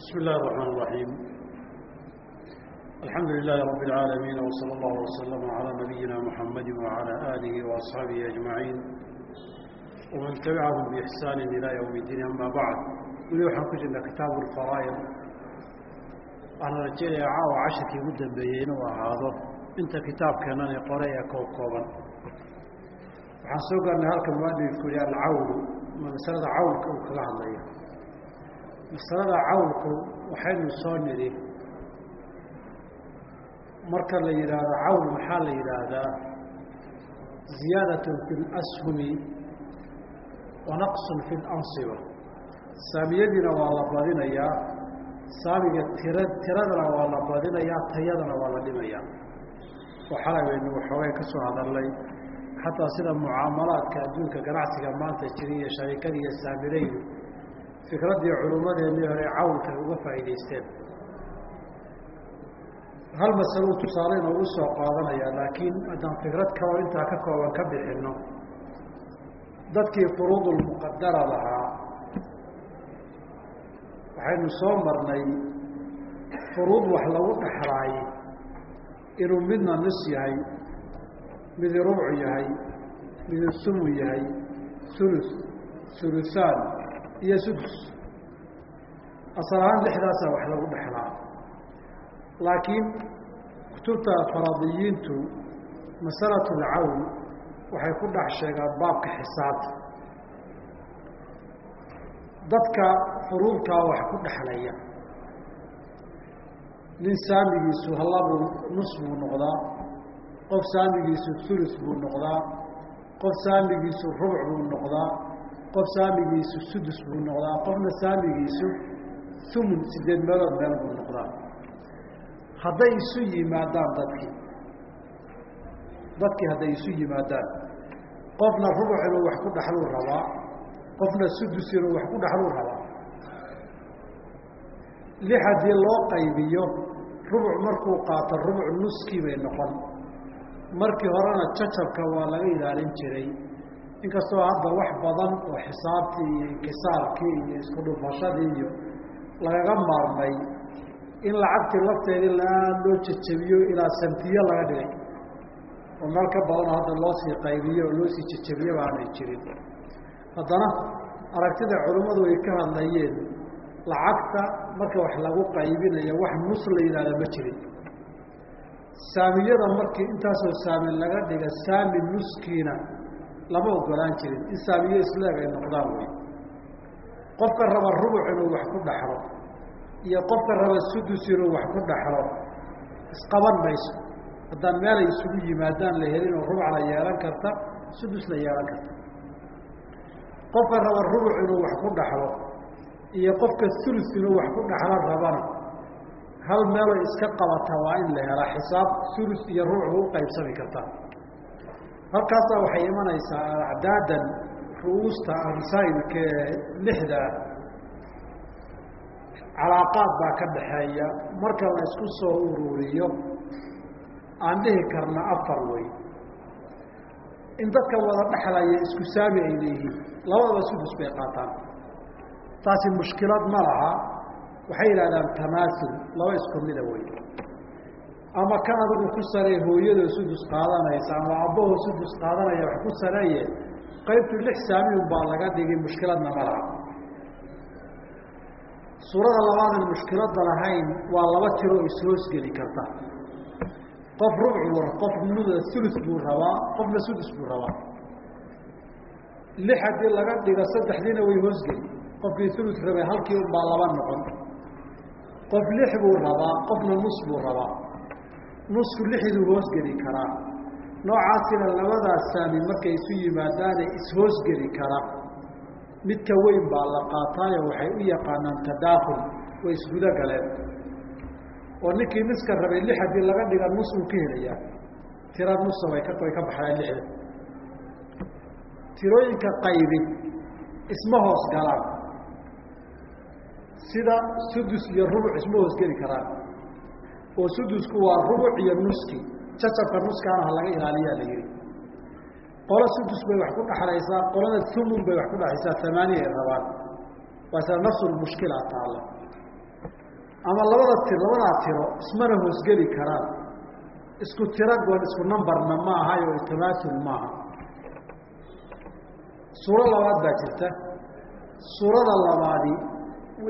بسم الله الرحمن الرحيم الحمد لله رب العالمين وصلى الله وسلم على نبينا محمد وعلى آله وأصحابه أجمعين ومن تبعهم بإحسان إلى يوم الدين أما بعد ولي waxaan ku jirna kitaabu الفaraa'id waxaan rajeynaya caawa cashirkii ugu dambeeyey inuu ahaado inta kitaabkeenani qore ee koob kooban waxaan soo gaarnay halka muadifku yihi alcawlu ma masalada cawlka uu kaga hadlayo masalada cawlku waxaynu soo nidhi marka la yidhaahdo cawl maxaa la yidhaahdaa ziyaadatun fi اlashumi wa naqsun fi اlansiba saamiyadiina waa la badinayaa saamiga tira tiradana waa la badinayaa tayadana waa la dhimayaa oo xalay baynu waxoogay ka soo hadalnay xataa sida mucaamalaadka adduunka ganacsiga maanta jira iyo sharikada iyo saamilaydu fikraddii culummadeennii hore cawlkay uga faa'iidaysteen. Hal masalou tusaale inoogu soo qaadanayaa laakiin haddaan fikrad kaloo intaa ka kooban ka bixinno dadkii furuudulmuqadara lahaa waxaynu soo marnay furuud wax lagu dhexlaay inuu midna nis yahay midi rubcu yahay midi sumu yahay sulus sulusaan iyo sudus. Asal ahaan lixdaasaa wax lagu dhexlaa laakiin kutubta faradiyiintu masalatu lcawn waxay ku dhex sheegaan baabka xisaabta. Dadka furuudkaa wax ku dhexlaya nin saamigiisu hallabuu nus buu noqdaa qof saamigiisu sulus buu noqdaa qof saamigiisu rubuc buu noqdaa qof saamigiisu sudus buu noqdaa qofna saamigiisu humun sideed meelood meel buu noqdaa. Hadday isu yimaadaan dadkii dadkii hadday isu yimaadaan qofna rubuc inuu wax ku dhexluu rabaa qofna sudus inuu wax ku dhexluu rabaa. Lix haddii loo qaybiyo rubuc markuu qaato rubuc nuskii bay noqon. Markii horena jacabka waa laga ilaalin jiray inkastoo hadda wax badan oo xisaabtii iyo inkisaalkii iyo isku dhufashadii iyo lagaga maarmay in lacagtii lafteedii aad loo jejebiyo ilaa santiyo laga dhigay. Oo meel ka badanoo hadda loo sii qaybiyo oo loo sii jejebiyo baanay jirin. Haddana aragtida culimmadu ay ka hadlayeen lacagta marka wax lagu qaybinayo wax nus la yidhahda ma jirin. Saamiyada markii intaasoo saami laga dhiga saami nuskiina lama ogolaan jirin in saamiyo isleeg ay noqdaan wey qofka raba rubuc inuu wax ku dhaxlo iyo qofka raba sudus inuu wax ku dhaxlo isqaban mayso. Haddaan meelay isugu yimaadaan la helin oo rubuc la yeelan karta sudus la yeelan karta. Qofka raba rubuc inuu wax ku dhaxlo iyo qofka sulus inuu wax ku dhaxlo rabana hal meeloo iska qabata waa in la helaa xisaab sulus iyo rubuc u qaybsami karta halkaasaa waxay imanaysaa acdaadan ru'uusta masaa'ilka lixda calaaqaad baa ka dhaxeeya. Marka la isku soo ururiyo aan dhihi karna afar wey in dadka wada dhexlaya isku saami ay leeyihiin labadaba sudus bay qaataan. Taasi mushkilad ma laha. Waxay yidhahdaan tamaasul laba isku mida wey ama kan adigu ku saree hooyadoo sudus qaadanaysa ama abbahoo sudus qaadanaya wax ku sareeye qaybtu lix saamiun baa laga dhigay mushkiladna ma laha. Suurada labaadan mushkiladda lahayn waa laba tiro oo ishoosgeli karta. Qof rubcu qof sulus buu rabaa qofna sudus buu rabaa. Lix haddii laga dhigo saddexdiina way hoosgeli qofkii sulus rabay halkii unbaa laba noqon. Qof lix buu rabaa qofna nus buu rabaa nusku lixduu hoosgeli karaa noocaasina labadaas saami markay isu yimaadaane ishoosgeli kara. Midka weyn baa la qaataayo waxay u yaqaanaan tadaakul way isgudo galeen. Oo ninkii niska rabay lix haddii laga dhiga nus uu ka helayaa tira nusa way ka way ka baxdaan lixda. Tirooyinka qaybi isma hoos galaan. Sida sudus iyo rubuc isma hoosgeli karaan oo sudusku waa rubuc iyo nuski. Jacabka nuskaana ha laga ilaaliyaa la yihi qolo sudus bay wax ku dhaxlaysaa qolada humun bay wax ku dhexaysaa amaaniya ay rabaan. Waa sida nafsu mushkila taalla. Ama labada ti labadaa tiro ismana hoosgeli karaan. Isku tiro goon isku numberna ma aha oo tamaasul maaha suuro labaad baa jirta. Suurada labaadi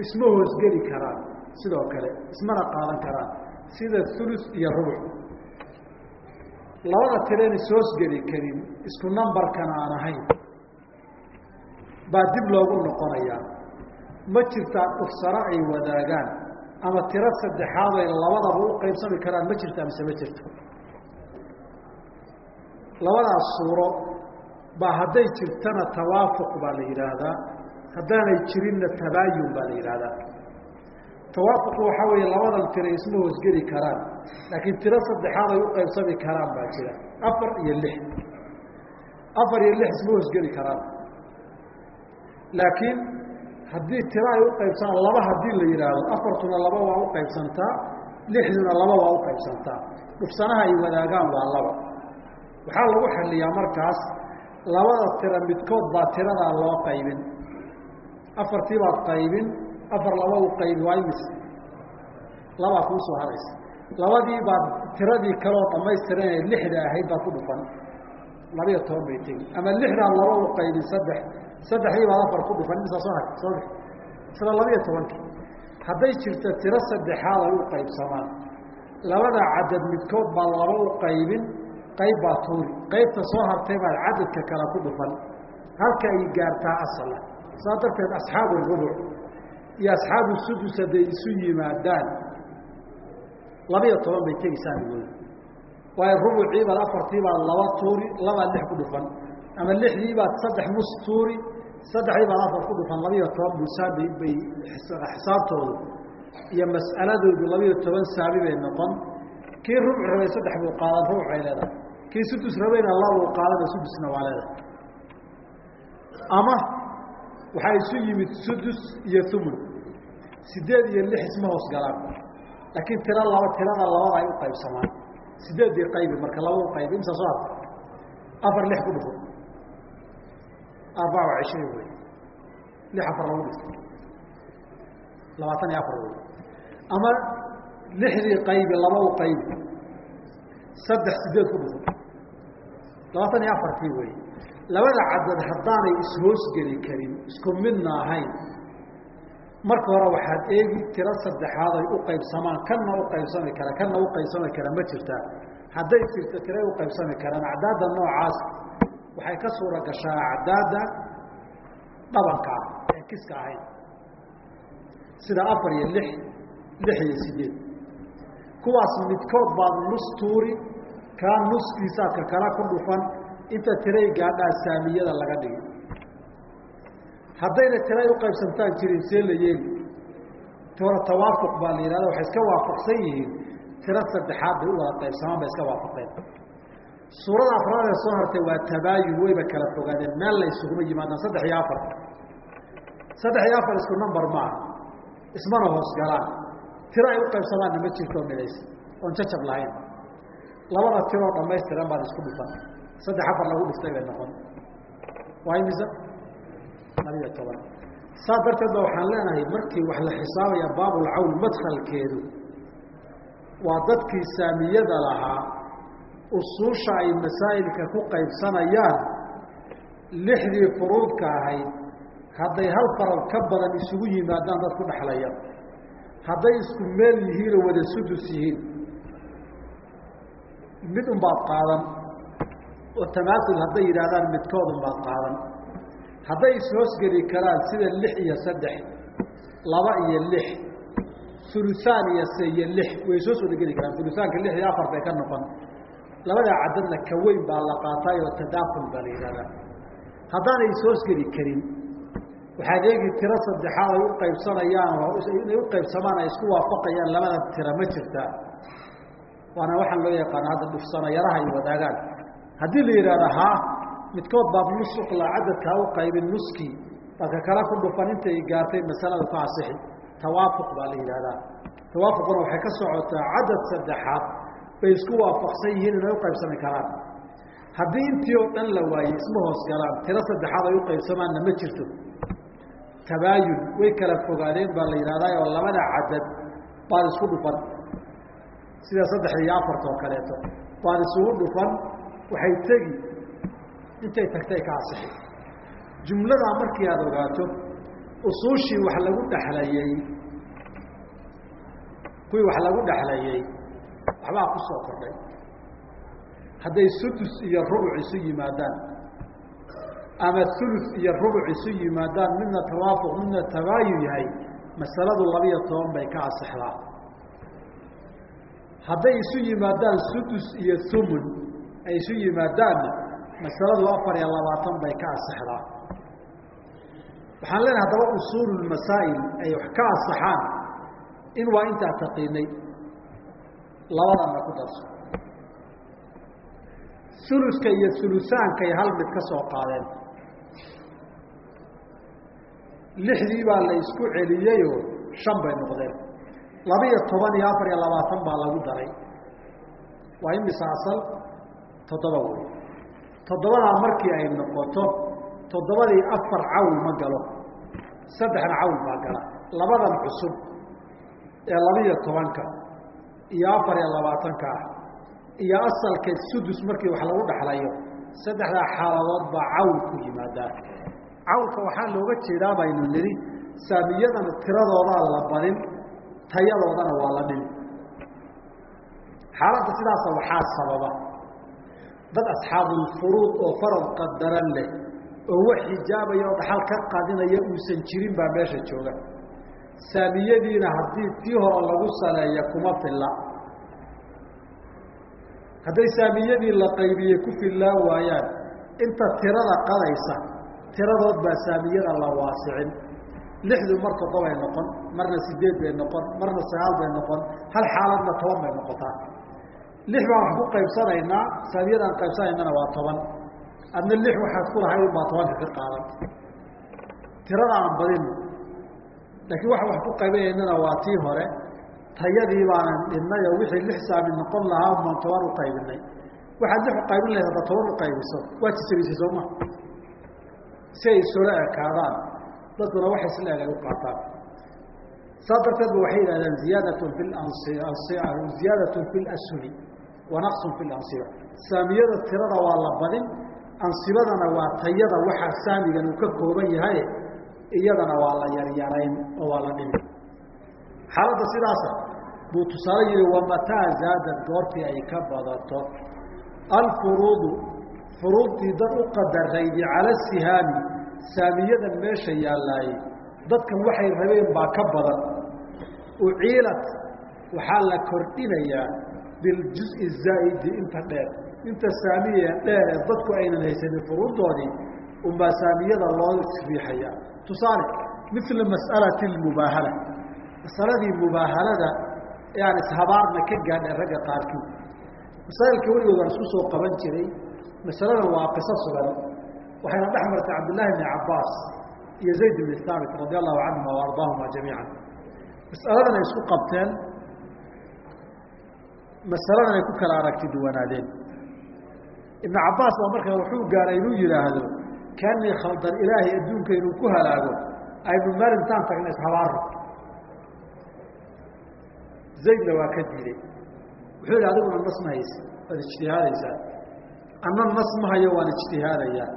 isma hoosgeli karaan sidoo kale ismana qaadan karaan sida ulus iyo rubuc. Labada tiren is hoosgeli karin isku numberkana aan ahayn baa dib loogu noqonayaa ma jirtaa dhugsaro ay wadaagaan ama tiro saddexaad ay labadaba u qaybsami karaan ma jirtaa mise ma jirto? Labadaas suuro baa hadday jirtana tawaafuq baa la yidhaahdaa haddaanay jirinna tabaayun baa la yidhaahdaa tawaafuqu waxaa weeye labadan tiro isma hoosgeli karaan laakiin tiro saddexaad ay u qaybsami karaan baa jira. Afar iyo lix. Afar iyo lix isma hoosgeli karaan. Laakiin haddii tiro ay u qaybsamaan laba haddii la yidhaahdo afartuna laba waa u qaybsantaa lixduna laba waa u qaybsantaa dhugsanaha ay wadaagaan waa laba. Waxaa lagu xaliyaa markaas labada tiro midkood baa tiradaa loo qaybin. Afartii baad qaybin afar laba u qaybi waa imis labaa kuu soo haraysa labadii baad tiradii kaleoo dhamaystiran ee lixda ahayd baad ku dhufan. Labiyo toban bay tegi. Ama lixdaad laba u qaybin saddex. Saddexdii baad afar ku dhufan. Imisaa soo har soo isla labiyo tobankii hadday jirto tiro saddexaad ay u qaybsamaan. Labada cadad midkood baa laba u qaybin qayb baa tuuri. Qaybta soo hartay baad cadadka kale ku dhufan. Halka ay gaartaa asala saa darteed asxaabu rubuc iyo asxaabu sudus hadday isu yimaadaan labiyo toban bay tegeysaa igooda waayo rubucii baad afartii baad laba tuuri labaad lix ku dhufan ama lixdii baad saddex nus tuuri saddexdii baad afar ku dhufan labiyo toban busaabi bay xisaabtoodu iyo mas'aladoodu labiyo toban saabi bay noqon. Kii rubuc rabay saddex buu qaadan rubuc ay leedahay. Kii sudus rabayna labuu qaadana sudusna waa leedahay. Ama waxaa isu yimid sudus iyo umun sideed iyo lix isma hoos galaan. Laakiin tiro laba tirada labada ay u qaybsamaan. Sideeddii qaybi marka laba u qaybi imsa soo arta afar lix ku dhufo. Arbaca cishriin wey lix afar lagu dhifto labaatan iyo afar wey ama lixdii qaybi laba u qaybi. Saddex sideed ku dhufo. Labaatan iyo afartii wey labada cadad haddaanay ishoosgeli karin isku midna ahayn. Marka hore waxaad eegi tiro saddexaad u qaybsamaan kanna u qaybsami kara kanna u qaybsami kara ma jirtaa hadday jirto tiray u qaybsami karaan. Acdaadda noocaas waxay ka suura gashaa acdaadda dhabanka ah ee kiska ahayn. Sida afar iyo lix lix iyo sideed. Kuwaas midkood baad nus tuuri kaa nuskiisaadka kala ku dhufan inta tiray gaadhaa saamiyada laga dhigi. Haddayna tiray u qaybsantaan jirin see la yeeli. Tore tawaafuq baa la yihahda waxay iska waafaqsan yihiin. Tiro saddexaad bay u wada qaybsamaan bay iska waafaqeen. Suurada afraad ee soo hartay waa tabaayun wayba kala fogaadeen. Meel la isuguma yimaadaan saddex iyo afar. Saddex iyo afar isku number maaha ismana hoos galaan tiro ay u qaybsamaanna ma jirto midaysa oon jacab lahayn. Labada tiroo dhamaystiran baad isku dhufan saddex afar lagu dhiftay bay noqon. Waa imisa labiyo toban saa darteed ba waxaan leenahay markii wax la xisaabaya baabulcawl madkhalkeedu waa dadkii saamiyada lahaa usuusha ay masaa'ilka ku qaybsanayaan lixdii furuudka ahayd hadday hal farad ka badan isugu yimaadaan dad ku dhexlaya hadday isku meel yihiinoo wada sudus yihiin mid unbaad qaadan oo tamaasul hadday yidhaahdaan midkood unbaad qaadan. Hadday ishoosgeli karaan sida lix iyo saddex laba iyo lix ulusaan iyo se iyo lix way soo soo geli karaan. Ulusaanka lix iyo afar bay ka noqon. Labadaa cadadna ka weyn baa la qaatay oo tadaakul baa la yidhahdaa haddaanay ishoosgeli karin waxaad eegi tiro saddexaad ay u qaybsanayaan inay u qaybsamaan ay isku waafaqayaan labada tira ma jirtaa. Waana waxaan loo yaqaana hadda dhufsano yaraha ay wadaagaan haddii la yidhahda haa midkood baad nusuqla cadadkaa u qaybin nuskii dadka kale ku dhufan intay gaartay masalada ku tawaafuq baa la yidhahdaa tawaafuquna waxay ka socotaa cadad saddexaad bay isku waafaqsan yihiin inay u qaybsami karaan. Haddii intii oo dhan la waayey isma hoos galaan tiro saddexaad ay u qaybsamaanna ma jirto. Tabaayun way kala fogaadeen baa la yidhahdaa oo labada cadad baad isku dhufan. Sida saddexda iyo afarta oo kaleeto baad isugu dhufan waxay tegi intay tagtay ka asixi jumladaa markii aada ogaato usuushii wax lagu dhexlayey kuwii wax lagu dhexlayey waxbaa ku soo kordhay. Hadday sudus iyo rubuc isu yimaadaan ama ulus iyo rubuc isu yimaadaan midna tawaafuq midna tabaayun yahay masaladu labiyo toban bay ka asixdaa. Hadday isu yimaadaan sudus iyo thumun ay isu yimaadaanna masaladu afar iyo labaatan bay ka asixdaa. Waxaan leenahay haddaba usuulu masaa'il ay wax ka asaxaan in waa intaa taqiinay labadana ku darso. Uluska iyo ulusaankay hal mid ka soo qaadeen. Lixdii baa la isku celiyeyoo shan bay noqdeen. Laba-iyo toban iyo afar iyo labaatan baa lagu daray. Waa imisa asal toddoba wey toddobadaa markii ay noqoto toddobadii afar cawl ma galo. Saddexna cawl baa gala. Labadan cusub ee laba-iyo tobanka iyo afar iyo labaatanka ah. Iyo asalka sudus markii wax lagu dhexlayo saddexdaa xaaladood baa cawl ku yimaadaa. Cawlka waxaa looga jeedaa baynu nidhi saamiyadana tiradoodaa la badin tayadoodana waa la dhimi. Xaaladda sidaasa waxaa sababa dad asxaabulfuruud oo farad qadaran leh oo wax xijaabaya oo dhaxal ka qadinaya uusan jirin baa meesha jooga. Saamiyadiina haddii tii hore lagu saleeya kuma filla. Hadday saamiyadii la qaybiyey ku fillaan waayaan inta tirada qadaysa tiradood baa saamiyada la waasicin. Lixdu mar toddobay noqon marna sideed bay noqon marna sagaal bay noqon hal xaaladna toban bay noqotaa lix baan wax ku qaybsanaynaa saamiyadaan qaybsanaynana waa toban adna lix waxaad ku lahayd unbaa tobanka ka qaadan tirada aan badino laakiin waxa wax ku qaybinaynana waa tii hore tayadii baanan dhinnay oo wixii lix saami noqon lahaa baan toban u qaybinay waxaad lix u qaybin lahayd hadda toban u qaybiso waa jisabisay sooma si ay isula ekaadaan dadkuna wax isla eg ay u qaataan saa darteed ba waxay yidhahdeen ziyaadatun fi ziyaadatun fi lasuli wa naqsun fi lansiba saamiyada tirada waa la badin ansibadana waa tayada waxaa saamigan uu ka kooban yahay iyadana waa la yaryarayn oo waa la dhimi xaaladda sidaasa buu tusaale yihi wamataa zaadad goortii ay ka badato. Alfuruudu furuudtii dad u qadaraydi cala sihaami saamiyadan meesha yaallaaye dadkan waxay rabeen baa ka badan. Uciilat waxaa la kordhinayaa biljuz-i zaa'idi inta dheer inta saamiya dheer ee dadku aynan haysanin furuuddoodii unbaa saamiyada loo riixayaa tusaale mila mas'alati lmubaahala masaladii mubaahalada aan ishabaarna ka gaadhay ragga qaarkii masaa'ilka weligood waan isku soo qaban jiray masaladan waa qiso sugan waxayna dhex martay cabdillaahi bni cabbaas iyo zayd bni haabit radi allahu canhuma wa ardaahuma jamiica masaladan ay isku qabteen masaladan ay ku kala aragti duwanaadeen ibnu cabbaas baa markaa wuxuu gaaray inuu yidhaahdo kaanii khaldan ilaahay adduunka inuu ku halaago aynu meel intaan tagna ishabaarno zaydna waa ka diiday. Wuxuu yidhi adiguna nas ma haysa waad ijtihaadaysaa. Anna nas ma hayo waan ijtihaadayaa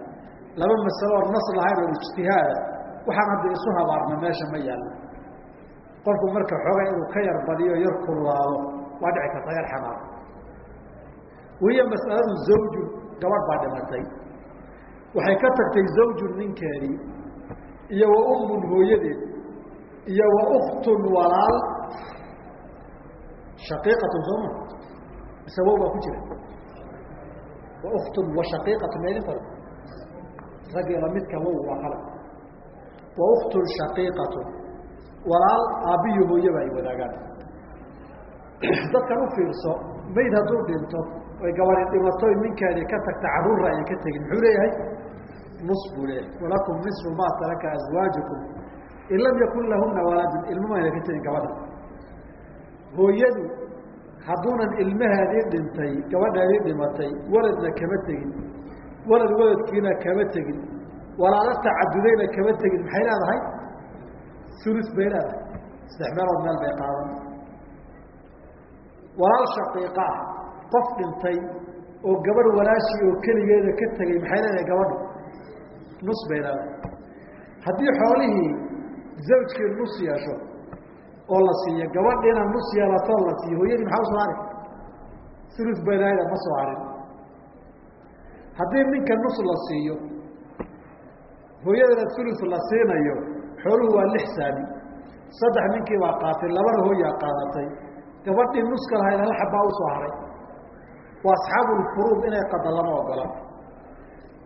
laba masalo oon nas lahayn oo ijtihaada waxaan hadda isu habaarna meesha ma yaallo qofku marka xoogay inuu ka yar badiyo yar kululaado waa dhici karta yar xanaaq weliya mas'aladu zawjun gabadh baa dhimatay. Waxay ka tagtay zawjun ninkeedii iyo wa ummun hooyadeed iyo wa uktun walaal. Shaqiiqatun sooma mise baa ku jira? Wa uktun wa shaqiiqatun maydin fara? Raggii lamidka wow waa qalab wa uktun shaqiiqatun. Walaal aabbiyo hooyaba ay wadaagaan dadkan u fiirso mayd hadduu dhinto oy gabadi dhimato ninkeedii ka tagta carruurra ayan ka tegin muxuu leeyahay? Nus buu leeyahay. Walakum nisfu maa taraka aswaajukum in lam yakun lahuna waladun ilmo mayna ka tegin gabadha. Hooyadu hadduunan ilmaheedii dhintay gabadheedii dhimatay waladna kama tegin walad waladkiina kama tegin walaalo tacadudayna kama tegin maxay leedahay? Ulus bay leedahay. Saddex meelood meel bay qaadan walaal shaqiiqa. Ah qof dhintay oo gabarh walaashii oo keligeeda ka tegay maxay leedahay gabadhu? Nus bay leedahay. Haddii xoolihii zawjkii nus yeesho oo la siiyo gabadhiina nus yeelatoo la siiyo hooyadii maxaa u soo hari ulu bay leedahay ma soo harin haddii ninka nus la siiyo hooyadana ulu la siinayo xooluhu waa lix saami saddex ninkii baa qaatay labana hooyaa qaadatay gabadhii nuska lahayd hal xabbaa u soo haray. Waa asxaabulfuruud inay qada lama ogola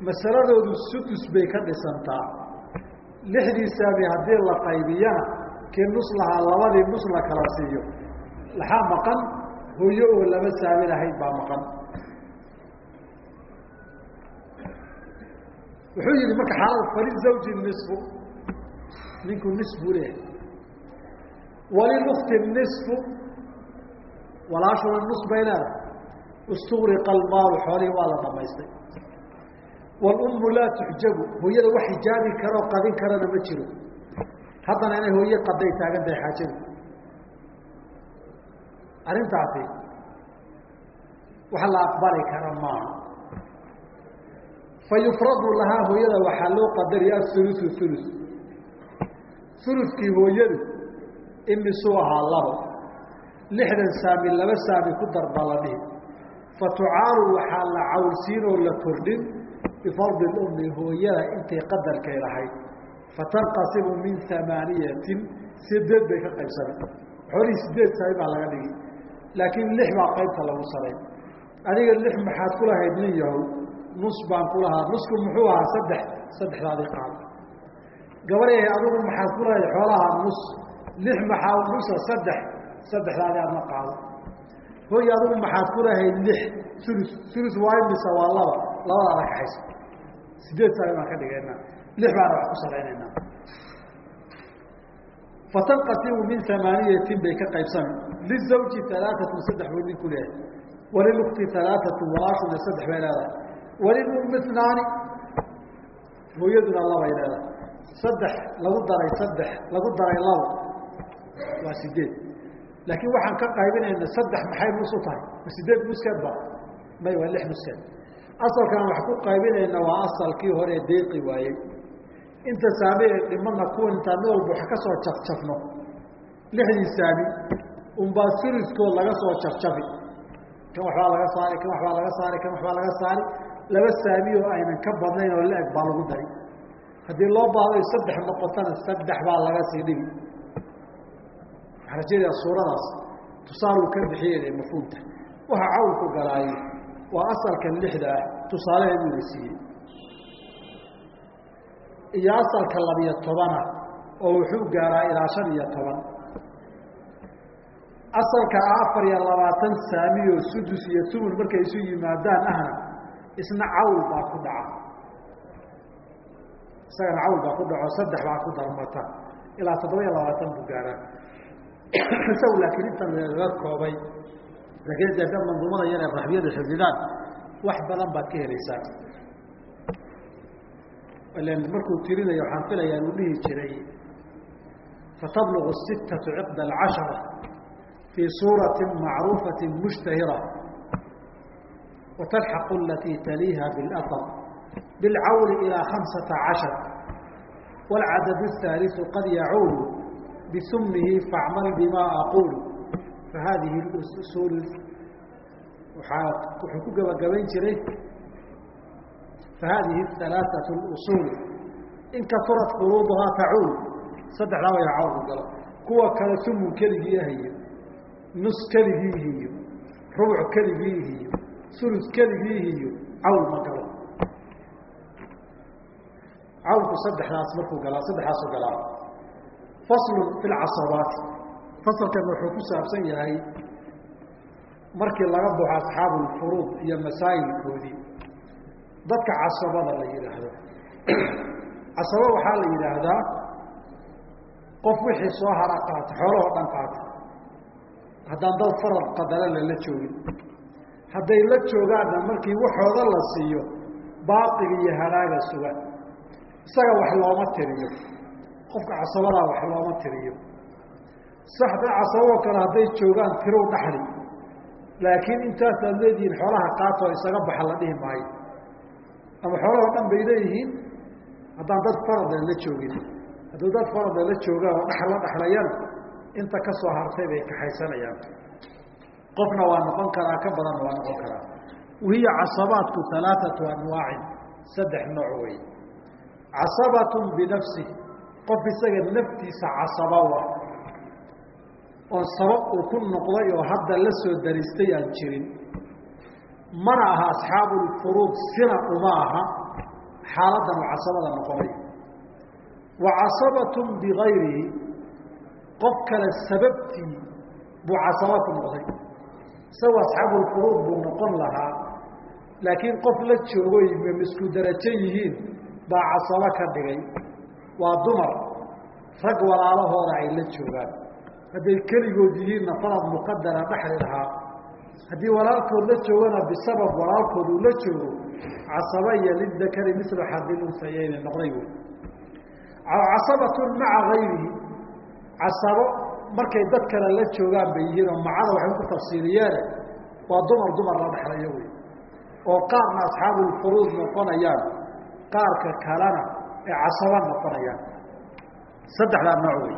masaladoodu sudus bay ka dhisantaa. Lixdii saami haddii la qaybiyana kii nus lahaa labadii nus la kala siiyo. Laxaa maqan hooyo oo laba saami lahayd baa maqan. Wuxuu yihi marka xaalada falizawji nisfu. Ninku nis buu leeyahay walilukti nisfu walaashuna nus bay leedahay istuqriqa almaalu xoolihii waa la dhamaystay. Wاlummu laa tuxjabu hooyada wax xijaabi karoo qadin karana ma jiro. Haddana inay hooye qaday taagan tahay xaajadu. Arrintaasi wax la aqbali kara maaha fayufradu lahaa hooyada waxaa loo qadariya aulusu ulu ulukii hooyadu imisuu ahaa labo lixdan saami laba saami ku darba la dhihi fatucaalu waxaa la cawlsiin oo la kordhin bifardi اlumi hooyada intay qadarkay lahayd fatanqasimu min amaaniyatin sideed bay ka qaybsamay xoolihii sideed saami baa laga dhigi laakiin lix baa qaybta lagu saray. Adiga lix maxaad ku lahayd nin yahow nus baan ku lahaa. Nusku muxuu ahaa saddex saddexdaadii qaado gabarey adigu maxaad ku lahayd xoolaha nus. Lix maxaa nusa saddex saddexdaadii aadna qaado. Hooy adigu maxaad ku lahayd lix ulus ulus waa imisa waa laba labada ada kaxaysa sideed saami baan ka dhigaynaa. Lix baana wax ku salaynaynaa. Fatanqasimu min amaaniyatin bay ka qaybsami lizawji alaaatun saddex buu ninku leeyahay walilukti alaaatun walaashuna saddex bay leedahay. Walilummi naani hooyaduna labay leedahay. Saddex lagu daray saddex lagu daray labo waa sideed laakiin waxaan ka qaybinayna saddex maxay nus u tahay? Ma sideed nuskeed ba? May waa lix nuskeed asalkan wax ku qaybinayna waa asalkii hore deeqi waayey. Inta saami ee dhimana kuwa intaan mid walba wax ka soo jafjafno lixdii saami unbaa suluskood laga soo jafjafi kan waxbaa laga saari kan waxbaa laga saari kan waxbaa laga saari. Laba saami oo aynan ka badnayn oo la-eg baa lagu dari haddii loo baahday saddex noqotana saddex baa laga sii dhigi waxaa rajeedaa suuradaas tusaaluu ka bixiyey mafhuumta waxa cawlku galaayo waa asalkan lixda ah tusaalaheeduu la siiyey. Iyo asalka labiyo tobana oo wuxuu gaaraa ilaa shan iyo toban. Asalka afar iyo labaatan saami oo sudus iyo tumun markay isu yimaadaan ahna isna cawl baa ku dhaca. Isagana cawl baa ku dhaco saddex baa ku darmata. Ilaa toddoba iyo labaatan buu gaaraa isagu laakiin intan laga koobay laakiin de da manduumada yar ee raxbiyada xifdidaan wax badan baad ka helaysaa ilan markuu tirinayo waxaan filayaa uu dhihi jiray fatablugu sittatu ciqda alcashara fii suurati macruufati mushtahira watalxaqu alatii taliiha biاlaqr bilcawli ilaa khamsata cashar wاlcadad الثaaliثu qad yacuulu bisumnihi faacmal bima aquulu fahadihi usul waaa wuxuu ku gabagabayn jiray fahadihi alaaثaة اusul in kasurat furuuduhaa tacuul saddexdaa way cawlku galo kuwa kale sumun keligii ahiyo nus keligiihiyo rubuc keligiihiyo sulus keligiihiyo cawl ma galo cawlku saddexdaas markuu galaa saddexaasu galaa faslu fi lcasabaati fasalkan wuxuu ku saabsan yahay markii laga baxo asxaabu lfuruud iyo masaa'ilkoodii. Dadka casabada la yidhaahdo casabo waxaa la yidhaahdaa qof wixii soo hara qaata xoolahoo dhan qaata haddaan dad farad qadara lala joogin. Hadday la joogaanna markii waxooda la siiyo baatiga iyo halaaga suga isaga wax looma tiriyo qofka casabadaa wax looma tiriyo. Saxda casaboo kale hadday joogaan tirow dhaxli laakiin intaasaad leedihiin xoolaha qaatoo isaga baxa la dhihi maayo. Ama xoolahoo dhan bay leeyihiin haddaan dad farada la joogin. Hadduu dad farada la joogaan oo dhex la inta ka soo hartay bay kaxaysanayaan qofna waa noqon karaa ka badanna waa noqon karaa. Wahiya casabaatku alaaatu anwaacin saddex nooc wey casabatun binafsi qof isaga naftiisa casaba wa oon sabab uu ku noqday oo hadda la soo daristay aan jirin. Mana aha asxaabu lfuruud sina uma aha xaaladan uu casabada noqonay wa casabatun bigayrihi qof kale sababtii buu casaba ku noqday. Isagoo asxaabulfuruud buu noqon lahaa laakiin qof la joogo isku darajo yihiin baa casabo ka dhigay waa dumar. Rag walaalahooda ay la joogaan. Hadday keligood yihiinna farad muqadara dhexli lahaa. Haddii walaalkood la joogana bisabab walaalkood uu la joogo casaba iyo lidakari mislu xadil unsayeyni noqday wey casabatun maca gayrihi. Casabo markay dad kale la joogaan bay yihiin oo macada waxay ku tafsiiriyeene waa dumar dumar la dhexlayo wey oo qaarna asxaabulfuruud noqonayaan. Qaarka kalena ee casaba noqonayaan. Saddexdaa nooc wey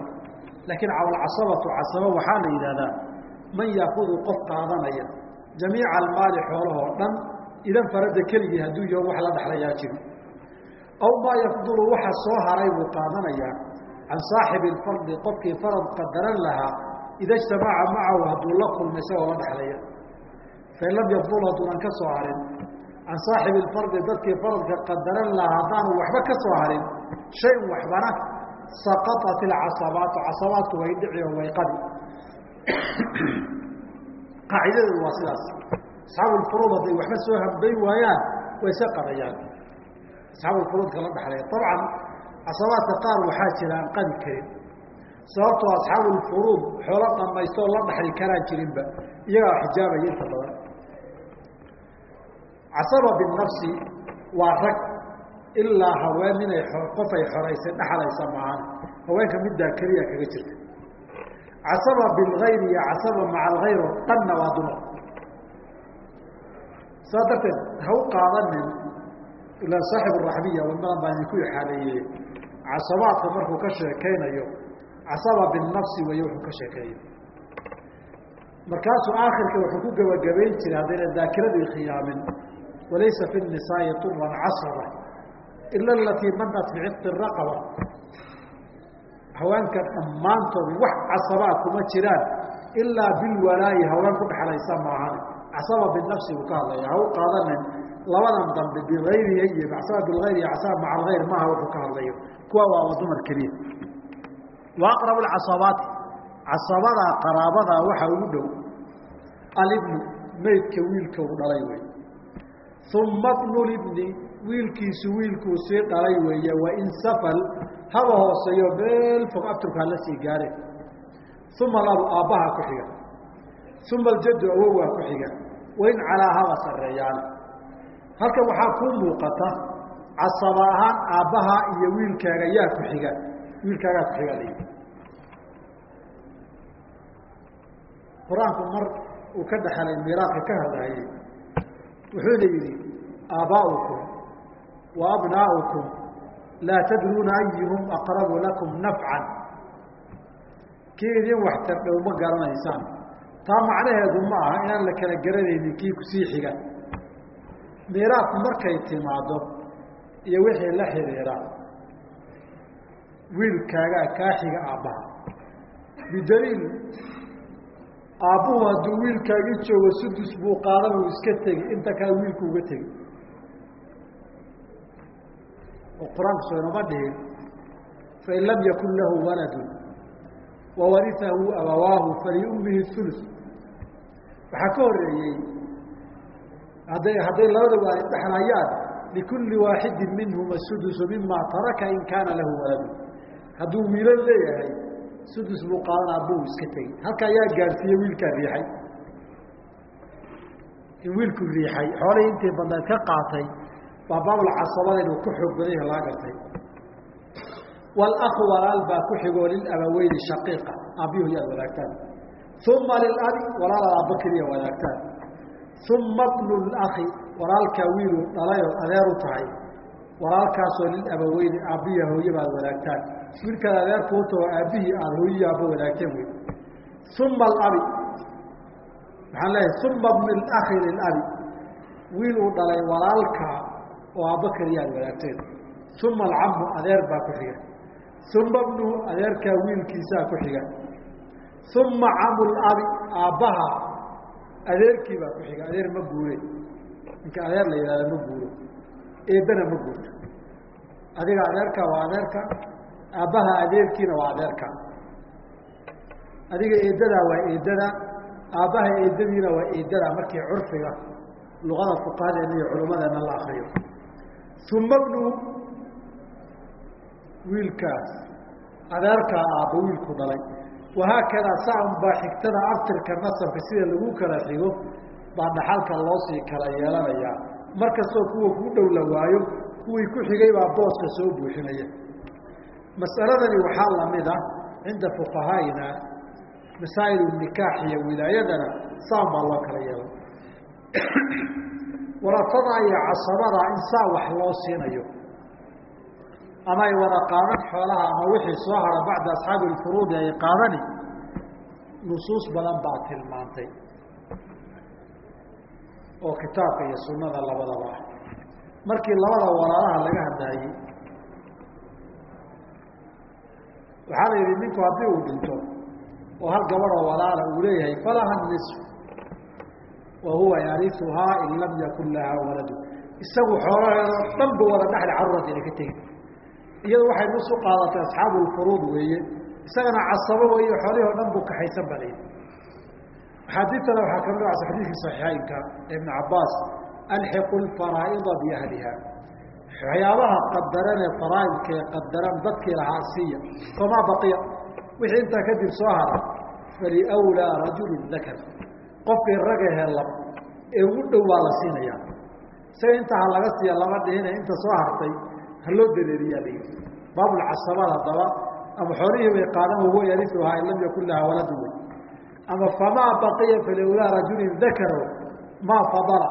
laakiin alcasabatu casaba waxaa la yidhahdaa man yaakudu qof qaadanaya jamiica almaali xoolahoo dhan idan farada keligii hadduu yaho wax la dhexlayaa jiro aw maa yafdulu waxa soo haray buu qaadanayaa can saaxibi lfardi qofkii farad qadaran lahaa ida ijtamaca macahu hadduu la kulma isagoo la dhexlaya fain lam yafdul hadduunan ka soo harin can saaxibi lfardi dadkii faradka qadaran lahaa haddaanu waxba ka soo harin shayn waxbana saqaطat ilcasabaatu casabaadku way dhici oo way qadi. Qaacidadeedu waa sidaas. Asxaabulfuruud hadday waxba soo hambay waayaan way se qadayaan asxaabulfuruudka la dhexlaya abcan casabaadka qaar waxaa jira aan qadi karin. Sababtoo asxaabulfuruud xoolo dhamaysto oo la dhexli karaan jirinba iyagaa xijaabaya inta badan casaba binafsi waa rag ilaa haween inay qof ay xoraysay dhexlaysa maahan haweenka middaa keliya kaga jirta. Casaba bilgayri iyo casaba maca algayr oo dhanna waa dumar saa darteed ha u qaadanin ilaa saaxib raxbiya wadnadan baa idinku ixaaleeyey. Casabaadka markuu ka sheekaynayo casaba binafsi weeye wuxuu ka sheekeeyo markaasuu aakhirka wuxuu ku gebagabayn jiray haddayna daakiradii khiyaamin walaysa fi nisaai turan casaba ila alatii manat bicitqi raqaba haweenka dhammaantood wax casabaa kuma jiraan ilaa bilwalaayi haween ku dhexlaysa maahan casaba binafsi buu ka hadlaya ha u qaadanin labadan dambe biayrihi iyo casaba bilgayr iyo casaba maca algayr maaha wuxuu ka hadlayo kuwa waaba dumar keliya wa aqrab casabaati casabadaa qaraabadaa waxaa ugu dhow alibnu meydka wiilka uu dhalay wey uma bnu libni wiilkiisu wiilkuu sii dhalay weeye wain safal haba hooseeyo meel fog abturkaa la sii gaareen uma labu aabbahaa ku xiga. Uma aljaddu awowaa ku xiga. Wain calaa haba sarreeyaane halkan waxaa kuu muuqata casaba ahaan aabbahaa iyo wiilkaaga yaa ku xiga. Wiilkaagaa ku xiga layihi qur'aanku mar uu ka dhexelay miiraadka ka hadlaayey wuxuuna yidhi aabbaa'ukum wa abnaa'ukum laa tadruuna ayuhum aqrabu lakum nafcan kii idin waxtar dhow ma garanaysaan. Taa macnaheedu ma aha inaan la kala garanaynin kii ku sii xiga. Miiraadku markay timaado iyo wixii la xidhiidha wiilkaagaa kaa xiga aabbaha. Bidaliil aabbuhu hadduu wiilkaagii joogo sudus buu qaadan uu iska tegi inta kale wiilku uga tegi oo qur'aanku soo inoma dhihin fain lam yakun lahu waladu wawariahu abawaahu faliummihi ulu waxaa ka horeeyey hadday hadday labada waalid dhexlayaan likulli waaxidin minhuma sudusu mima taraka in kaana lahu waladu hadduu wiilo leeyahay sudus buu qaadan aabuu iska tegi. Halka ayaa gaadhsiiyey wiilkaa riixay. In wiilku riixay xoolihii intii badnayd ka qaatay baa baabul casabada inuu ku xoog badan yaha laga gartay wاlأku walaal baa ku xigoo lilabaweyni shaqiiqa aabbiyuhu yaad wadaagtaan. Uma lilabi walaalaad aabba keliya wadaagtaan. Uma bnu laki walaalkaa wiiluu dhalayood adeer u tahay. Walaalkaasoo lilabaweyni aabbiya hooye baad wadaagtaan wiilkaad taho aabbihii aada hooyiyi aabba wadaagteen wey uma alabi. Maxaan leeyahay? Uma bnu laki lilabi. Wiil uu dhalay walaalkaa oo aabba keliya aad wadaagteen uma alcamu adeer baa ku xiga. Uma bnuhu adeerkaa wiilkiisaa ku xiga. Uma camu labi aabbaha adeerkii baa ku xiga. Adeer ma guure. Ninka adeer la yihahda ma guuro eebbana ma guurto. Adiga adeerka waa adeerka aabbaha adeerkiina waa adeerka. Adiga eedadaa waa eedada aabbaha eedadiina waa eedada markii curfiga luqada fuqahadeena iyo culummadeena la akriyo uma bnu wiilkaas adeerkaa aabba wiilku dhalay. Wahaakadaa saan baa xigtada aftirka nasabka sida lagu kala xigo baa dhaxalka loo sii kala yeelanayaa markastoo kuwa kuu dhow la waayo kuwii ku xigay baa booska soo buuxinaya mas'aladani waxaa la mid ah cinda fuqahaa'ina masaa'il nikaax iyo wilaayadana saan baa loo kala yeelay. Waratada iyo casabada in saa wax loo siinayo. Ama ay wada qaadan xoolaha ama wixii soo hara bacda asxaabi lfuruudi ay qaadani nusuus badan baa tilmaantay. Oo kitaabka iyo sunnada labadaba. Ah markii labada walaalaha laga hadlaayey waxaa la yidhi ninku haddii uu dhinto oo hal gabadoo walaala uu leeyahay falaha nisf wa huwa yariuhaa in lam yakun lahaa waladu. Isagu xoolaheedoo dhan ba wada dhexli carurata inay ka tegin iyadu waxay nusu qaadatay asxaabu lfuruud weeye isagana casabo weeye xoolihii o dhan buu kaxaysan balay axaadiitana waxaa ka mid a xadiiskii saxiixeynka ibn cabaas alxiqu lfaraa'ida biahliha waxyaabaha qadaran ee faraaidka ee qadaran dadkii lahaa siiya famaa baqiya. Wixii intaa kadib soo hara faliwlaa rajulin dakar. Qofkii ragahee lab ee ugu dhow waa la siinaya isaga intaa ha laga siiya lama dhihine inta soo hartay ha loo dareeriyaa la yidhi baabulcasabaad haddaba ama xoolihii bay qaadan wahuwa yariuhaa in lam yakun lahaa waladu wey ama famaa baqiya faliwlaa rajulin dakaro maa fadala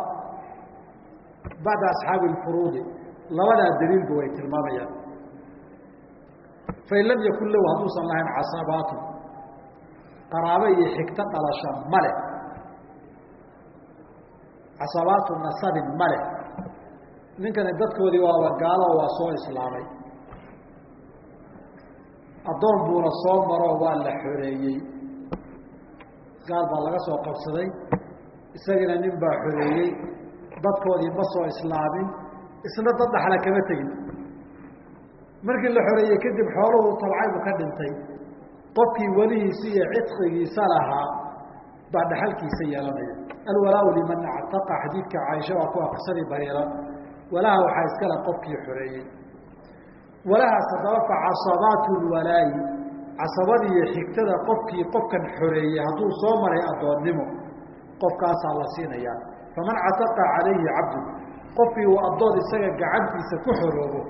bacda asxaabi lfuruudi labadaa daliilba way tilmaamayaan. Fain lam yakun lahu hadduusan lahayn casabaatu qaraabo iyo xigto dhalasha male casabaatu nasabin male ninkani dadkoodii waaba gaalo waa soo islaamay. Addoon buuna soo maroo waa la xoreeyey. Gaal baa laga soo qabsaday. Isagiina nin baa xoreeyey. Dadkoodii ma soo islaamin isna dad dhaxla kama tegin. Markii la xoreeyey kadib xooluhu tabcaybu ka dhintay. Qofkii welihiisi iyo cidqigiisa lahaa baa dhaxalkiisa yeelanaya. Alwalaau liman actaqa xadiidka caaisha waa kuwa qisadii bariira walaha waxaa iskale qofkii xoreeyey walahaas haddaba fa casabaatu lwalaayi casabadii iyo xigtada qofkii qofkan xoreeyey hadduu soo maray addoonnimo qofkaasaa la siinayaa. Faman cataqa calayhi cabdu qofkii uu addoon isaga gacantiisa ku xoroobo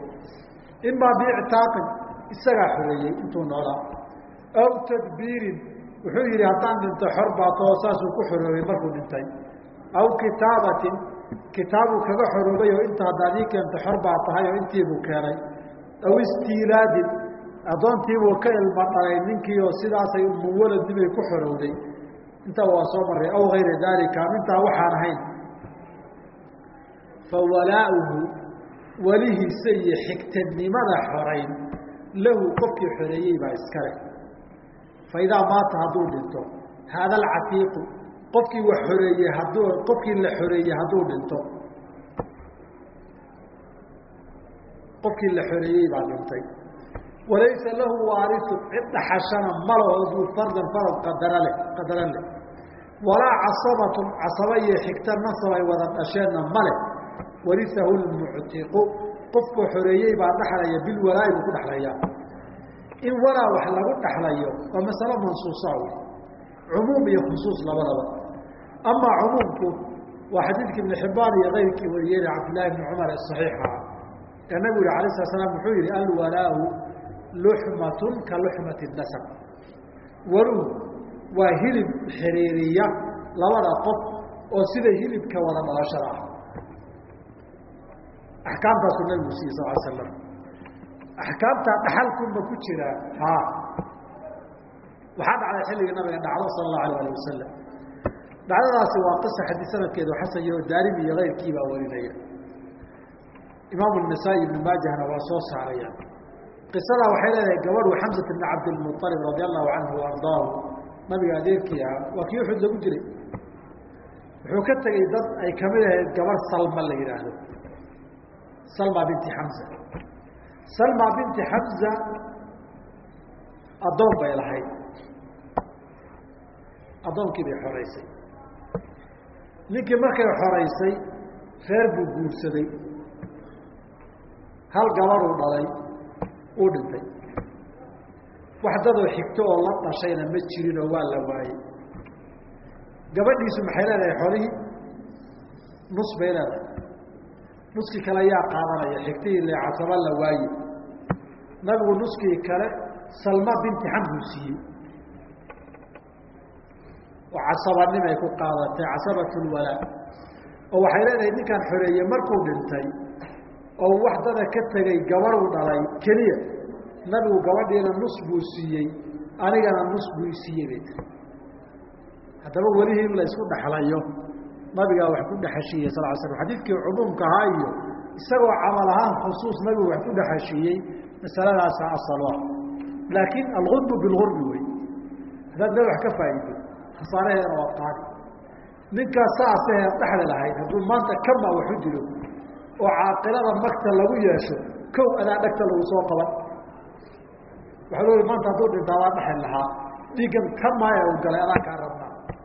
imaa biictaaqin isagaa xoreeyey intuu noolaa. Aw tadbiirin wuxuu yidhi haddaan dhinto xor baatoo saasuu ku xoroobay markuu dhintay. Aw kitaabatin kitaabuu kaga xoroobay oo inta haddaad ii keento xor baa tahay oo intiibuu keenay. Aw istiilaadin addoontiibuu ka ilma dhalay ninkii oo sidaasay umuwaladnimay ku xorowday intaba waa soo marray aw gayra daalika mintaa waxaan ahayn fa walaauhu welihiisa iyo xigtanimada xorayn lahu qofkii xoreeyey baa iskale fa idaa maata hadduu dhinto haada alcatiiqu qofkii wax xoreeyey hadduu qofkii la xoreeyey hadduu dhinto qofkii la xoreeyey baa dhintay walaysa lahu waarisu cid dhaxashana malaho fardan farad qadara leh qadaran leh walaa casabatun casaba iyo xigta nasab ay wada dhasheenna male warisahu lmuctiqu qofku xoreeyey baa dhaxlaya bilwalaayi buu ku dhexlayaa in walaa wax lagu dhexlayo waa masalo mansuusa wey cumuum iyo khusuus labadaba. Amaa cumuumku waa xadiidka ibn xibbaan iyo keyrkii wariyeen cabdillaahi bni cumar ee saxiixa ee nabigu yihi alay slat slam wuxuu yihi alwalaau luxmatun ka luxmati nasab. Waluhu waa hilib xiriiriya labada qof oo sida hilibka wada dhalashada ah axkaamtaasuu nabigu siiyey sal l slam axkaamtaa dhaxalkunba ku jiraa ha. Waxaa dhacday xilligii nabiga dhacdo sala allahu alayh alih wasalam dhacdadaasi waa qisa xadii sanadkeedu xasan yaho daarimi iyo keyrkii baa warinaya. Imaamu nasaa-i ibnu maajahna waa soo saarayaan qisadaa waxay leedahay gabadhu xamsat bni cabdilmualib radi allahu canhu ardaahu. Nabiga adeerkii ahaa waa kii uxud lagu jiray. Wuxuu ka tegey dad ay ka mid ahayd gabarh salma la yidhaahdo salma binti xamza salma binti xamza addoon bay lahayd. Addoonkii bay xoraysay ninkii markay xoraysay reer buu guursaday. Hal gabadhuu dhalay uu dhintay. Wax dadoo xigto oo la dhashayna ma jirinoo waa la waayey gabadhiisu maxay leedahay xolihii? Nus bay leedahay nuskii kale yaa qaadanaya xigtihii le casaba la waaye. Nabigu nuskii kale salma binti xamduu siiyey. Oo casabanimay ku qaadatay casabatulwalaa oo waxay leedahay ninkaan xoreeye markuu dhintay oo wax dada ka tegay gabadhuu dhalay keliya. Nabigu gabadhiina nus buu siiyey anigana nus buu isiiyey bay tiri. Haddaba welihii in la isku dhexlayo nabigaa wax ku dhexheshiiyey sal slam. Xadiidkii cumuumka ahaa iyo isagoo camal ahaan khusuus nabigu wax ku dhexheshiiyey masaladaasa asal ah laakiin alurbu bilurbi wey haddaad meel wax ka faa'iido khasaaraheedana waa qaadi ninkaas saasahee dhexli lahayd hadduu maanta kama waxu dilo oo caaqilada magta lagu yeesho kow adaa dhegta lagu soo qaban waxaa loo maanta hadduu dhinta adaa dhexli lahaa dhiiggan kamaaya u galay adaa kaa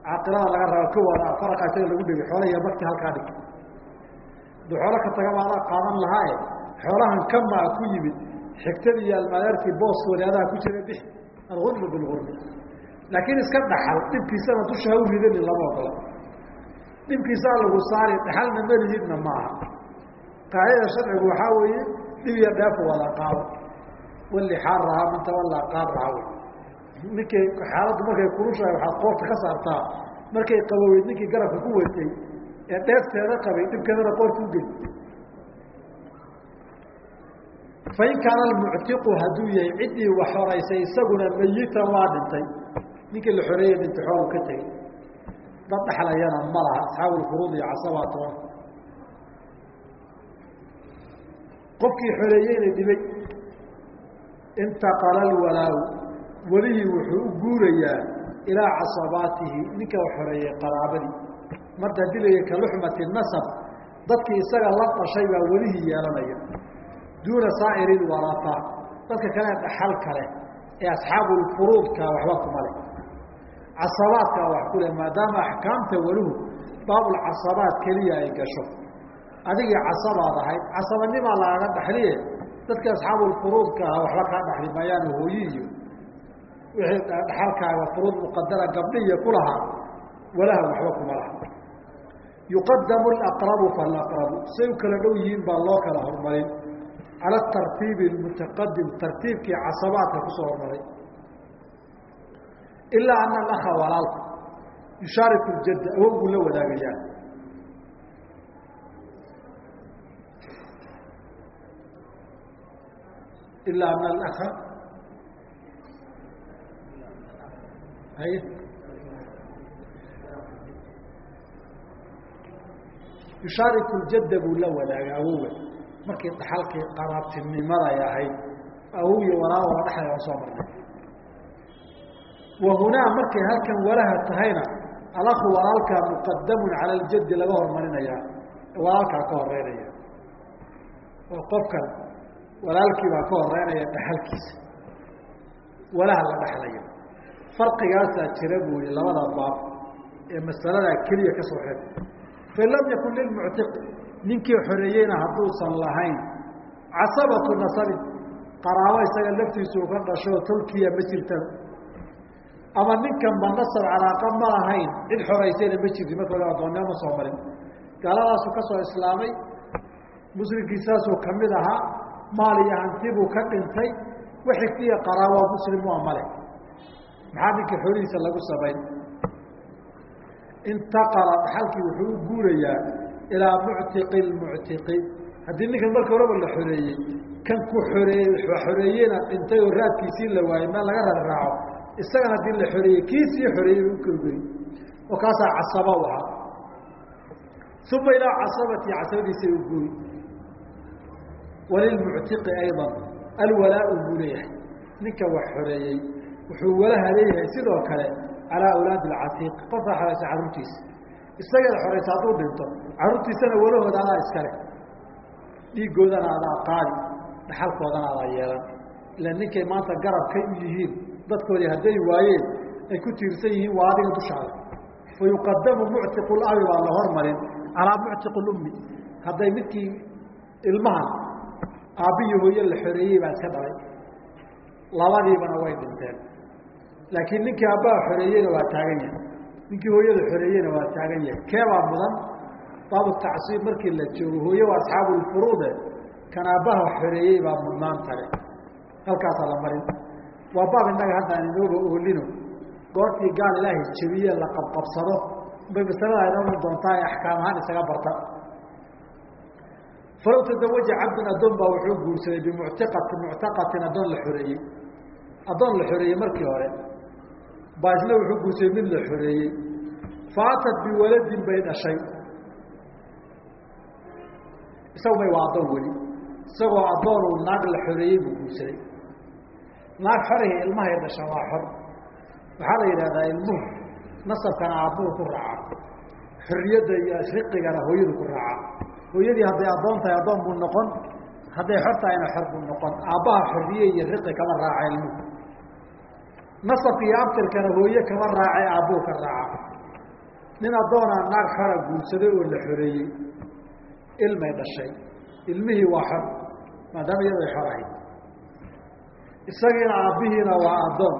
caaqilada laga raba kow adaa faraqa isaga lagu dhegay xoola iyo magti halkaa dhig hadduu xoolo ka tagaba adaa qaadan lahaaye xoolahan kamaa ku yimid xigtadii iyo almaadeertii booskoodi adaa ku jira bixi alurbu bilurbi laakiin iska dhaxal dhibkiisana dusha ha u ridanin lama ogola. Dhibkiisaa lagu saari dhaxalna melihidna maaha. Qaacida sharcigu waxaa weeye dhib iyo dheefu wada qaado. Wali xaarahaa man tawallaa qaaraha ninkay xaaladdu markay kulushahay waxaad qoorta ka saartaa. Markay qaboweyd ninkii garabka ku watay ee dheefteeda qabay dhibkeedana qoorta ugey fain kaana almuctiqu hadduu yahay ciddii wax horaysay isaguna mayitan waa dhintay. Ninkii la xoreeyey dhintay xoolu ka tegey dad dhexlayana ma laha asxaabu lfuruud iyo casabaa toban qofkii xoreeyeyna dhibay. Intaqala alwalaaw welihii wuxuu u guurayaa ilaa casabaatihi ninka wax xoreeyey qaraabadii. Marta dilaya ka luxmati nasab dadkii isaga la dhashay baa welihii yeelanaya. Duuna saa'iri lwarafa dadka kale dhaxal kale ee asxaabu lfuruudka waxba kuma leh. Casabaadkaa wax ku leh maadaama axkaamta weluhu baabulcasabaad keliya ay gasho. Adigii casabaad ahayd casabanimaa lagaga dhaxliye dadkii asxaabulfuruudka aha waxba kaa dhaxli maayaan hooyi iyo wixii dhaxalkaaga furuud muqadara gabdhiya ku lahaa walaha waxba kuma laha. Yuqadamu alaqrabu falaqrabu say u kala dhow yihiin baa loo kala hormarin. Cala tartiibi mutaqadim tartiibkii casabaadka ku soo hormaray. Ilaa ana alakha walaalku yushaariku ljadda awowgu la wadaagayaa ilaa ana alakha hay yushaariku ljadda buu la wadaaga awoga markii dhaxalkii qaraabtinimaday ahayd awow iyo walaal wala dhexlay aan soo marnay. Wa hunaa markay halkan walaha tahayna alakhu walaalkaa muqadamun cala aljaddi laga hormarinayaa walaalkaa ka horeynaya oo qofkan walaalkii baa ka horeynaya dhaxalkiisa. Walaha la dhexlaya farqigaasaa jira buuyi labada baab ee masaladaa keliya ka soo xeeb fain lam yakun lilmuctiqi ninkii xoreeyeyna hadduusan lahayn casabatu nasabin qaraabo isaga laftiisuu ka dhashoo tolkiya ma jirtaba ama ninkanba nasab calaaqa ma lahayn cid xoraysayna ma jirti marka hore addoonnimo ma soo marin. Gaaladaasuu ka soo islaamay muslimkiisaasuu ka mid ahaa maal iyo hanti buu ka dhintay wax xigtiya qaraabo muslim waa male maxaa ninkii xoolihiisa lagu samayn intaqala dhaxalkii wuxuu guurayaa ilaa muctiqi. Lmuctiqi haddii ninkan marka horeba la xoreeyey kan ku xoreeye xoreeyena dhintay oo raadkiisii la waayey meel laga rarraaco isagana haddii la xoreeyey kii xoreeyey u kalgey oo kaasaa casaba u ahaa. Uma ilaa casabati casabadiisa u guuri walilmuctiqi ayضa alwalaau buu leeyahay ninka wax xoreeyey wuxuu walaha leeyahay sidoo kale calaa awlaadi alcatiiq qofkaa xoreysa carruurtiisa. Isagaad xoreysa hadduu dhinto. Carruurtiisana walahooda adaa iskale dhiigoodana adaa qaadi dhaxalkoodana adaa yeelan. Ila ninkay maanta garabkay u yihiin dadkoodii hadday waayeen ay ku tiirsan yihiin waa adiga dushaada fa yuqadamu muctiqu labi baa la hormarin. Calaa muctiq lummi hadday midkii ilmahan aabbihii hooye la xoreeyey baa iska dhalay. Labadiibana way dhinteen laakiin ninkii aabbaha xoreeyeyna waa taagan yahay. Ninkii hooyada xoreeyeyna waa taagan yahay. Keebaa mudan? Baabu tacsiib markii la joogo hooye waa asxaabulfuruude kan aabbaha xoreeyey baa mudnaan tale halkaasaa la marin. Waa baab innaga haddaan inooba oolino. Goortii gaal ilaahay jebiye la qabqabsado. Bay masalada inoomi doontaa ee axkaam ahaan isaga barta. Falow tadawaja cabdun addoon baa wuxuu guursaday bimuctiqati muctaqatin addoon la xoreeyey. Addoon la xoreeyey markii hore baa isna wuxuu guursaday mid la xoreeyey. Faatat biwaladin bay dhashay isagu may waa addoon weli. Isagoo addoonuu naag la xoreeyey buu guursaday naag xorihii ilmahay dhasha waa xor. Waxaa la yidhahdaa ilmuhu nasabkana aabbuhu ku raaca. Xorriyadda iyo riqigana hooyadu ku raaca. Hooyadii hadday addoon tahay addoon buu noqon. Hadday xor tahayna xor buu noqon. Aabbaha xorriye iyo riqi kama raaca ilmuhu nasabka iyo abtirkana hooye kama raacay aabbuu ka raaca. Nin addoonaa naag xora guursaday oo la xoreeyey ilmay dhashay. Ilmihii waa xor maadaama iyado ay xor ahayd isagiina aabbihiina waa addoon.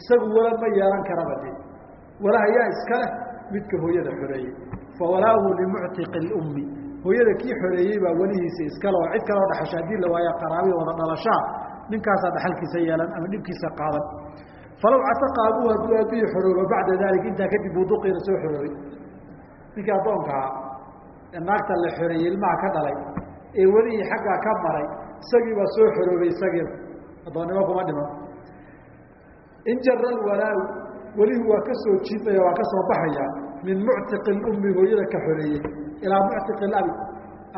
Isagu wala ma yeelan karaba de walaha yaa iska midka hooyada xoreeyey. Fa walaahu limuctiqi lummi hooyada kii xoreeyey baa welihiisa iskale oo cid kaleo dhaxasha haddii la waayo qaraabiya wada dhalashaa ninkaasaa dhaxalkiisa yeelan ama dhibkiisa qaadan. Falaw cataqa abuhu hadduu aabihii xoroobo bacda dalik intaa kadib buu duqiina soo xoroobay ninkii addoonkaa ee naagta la xoreeyey ilmaha ka dhalay ee welihii xaggaa ka maray isagii baa soo xoroobay isagiina addoonnimo kuma dhiman in jara alwalaa welihu waa ka soo jiidaya waa ka soo baxaya min muctiqi lummi hooyada ka xoreeyey ilaa muctiqi labi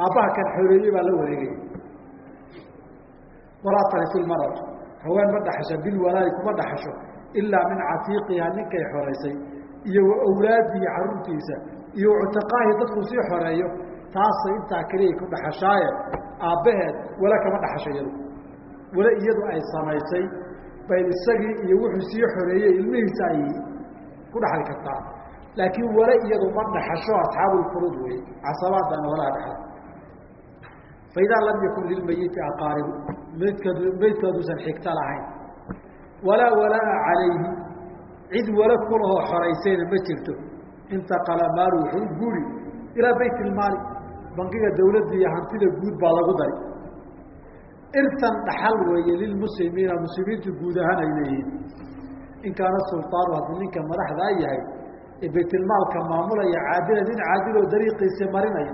aabbaha kan xoreeyey baa la wareegay walaa tarisu lmaratu haween ma dhaxasha bilwalaayi kuma dhaxasho ilaa min catiiqiha ninkay xoraysay iyo wa awlaadihi carruurtiisa iyo cutaqaahi dadkuu sii xoreeyo taasay intaa keliyay ku dhaxashaaye aabbaheed wala kama dhaxasho iyadu. Wala iyadu ay samaysay bay isagii iyo wuxuu sii xoreeyey ilmihiisa ay ku dhaxli kartaa. Laakiin wala iyadu ma dhaxasho asxaabulfuruud wey casabaadana walaha dhaxla faidaa lam yakun lilmayiti aqaaribu maydkad maydkaaduusan xigta lahayn walaa walaa calayhi cid wala kulahoo xoraysayna ma jirto intaqala maalu wuxuu u guuri ilaa bayt ilmaali bangiga dawladda iyo hantida guud baa lagu dari irtan dhaxal weeye lilmuslimiina muslimiintu guud ahaan ay leeyihiin in kaana sultaanu hadduu ninka madaxdaa yahay ee baytilmaalka maamulaya caadila nin caadiloo dariiqiisa marinaya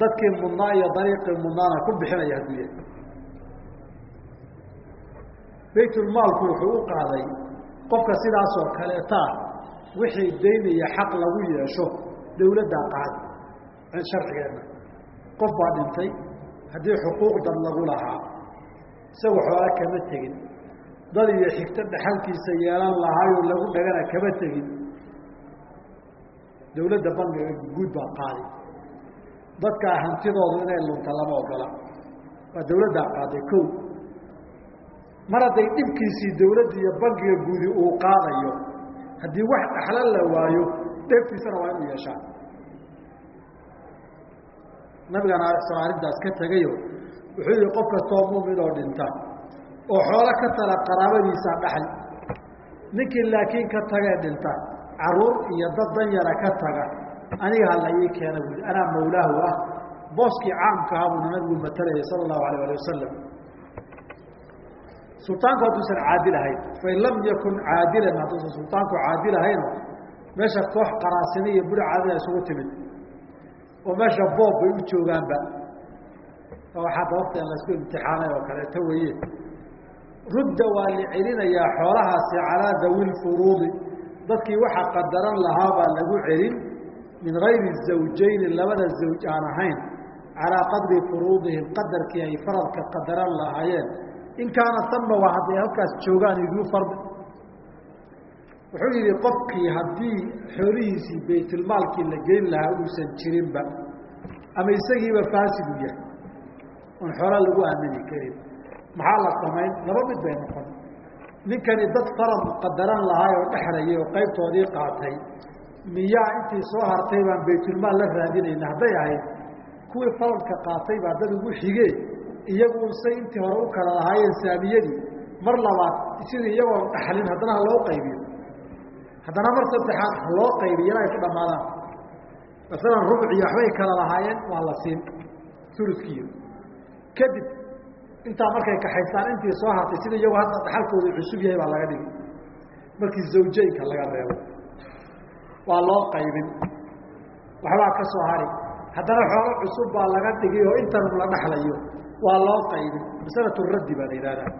dadkii mudnaa iyo dariiqii mudnaana ku bixinaya hadduu yahay. Baytulmaalku wuxuu u qaaday qofka sidaasoo kaleetaa wixii daynaya xaq lagu yeesho dawladdaa qaada sharcigeenna. Qof baa dhintay haddii xuquuq dad lagu lahaa isagu xoola kama tegin. Dad iyo xigto dhaxalkiisa yeelan lahaayoo lagu dhagana kama tegin. Dawladda bangiga guud baa qaaday dadkaa hantidoodu inay lunta lama ogola. Waa dawladdaa qaaday ko mar hadday dhibkiisii dawladda iyo bangiga guudi uu qaadayo haddii wax dhaxla la waayo dheeftiisana waa inuu yeeshaa. Nabigana sal arrintaas ka tegayo wuxuu yihi qof kastoo muumin oo dhinta oo xoolo ka tala qaraabadiisaa dhaxli ninkii laakiin ka tagee dhinta carruur iyo dad danyara ka taga aniga hala ii keena buui anaa mawlaahu ah booskii caamka ahaa buuna nabigu matalayay sala allahu alayh ali wasalam sultaanku hadduusan caadil ahayn fain lam yakun caadilan hadduusan sultaanku caadil ahayno meesha koox qaraasini iyo buri caadila isugu timid. Oo meesha boob bay u joogaanba. Waxaa dababta la isku imtixaanay oo kaleeto weeye. Rudda waa la xoolahaasi calaa dawi lfuruudi dadkii waxa qadaran lahaa baa lagu celin min gayri zawjayni labada zawj aan ahayn calaa qadri furuudihim qadarkii ay faradka qadaran lahaayeen. In kaana waa hadday halkaas joogaan iduu fardi wuxuu yihi qofkii haddii xoolihiisii baytulmaalkii la geyn lahaa uusan jirinba ama isagiiba faasidu yahay oon xoola lagu aamini karin. Maxaa la samayn? Laba mid bay noqon. Ninkani dad farad qadaran lahaay oo dhexlayay oo qaybtoodii qaatay miyaa intii soo hartay baan baytulmaal la raadinayna hadday ahayd kuwii faradka qaatay baa dad ugu xigee iyagu say intii hore u kala lahaayeen saamiyadii mar labaad sidii iyagoon dhaxlin haddana ha loo qaybiyo. Haddana mar saddexaad loo qaybiyana ay ku dhammaadaan. Masalan rubciyo waxbay kala lahaayeen waa la siin uluskiiyo kadib intaa markay kaxaystaan intii soo hartay sida iyagoo hadda dhaxalkoodu cusub yahay baa laga dhigi markii zawjeynka laga reebo waa loo qaybin. Waxbaa ka soo hari. Haddana xoolo cusub baa laga dhigi oo intan la dhaxlayo. Waa loo qaybin. Masalatu raddi baa la yidhahdaa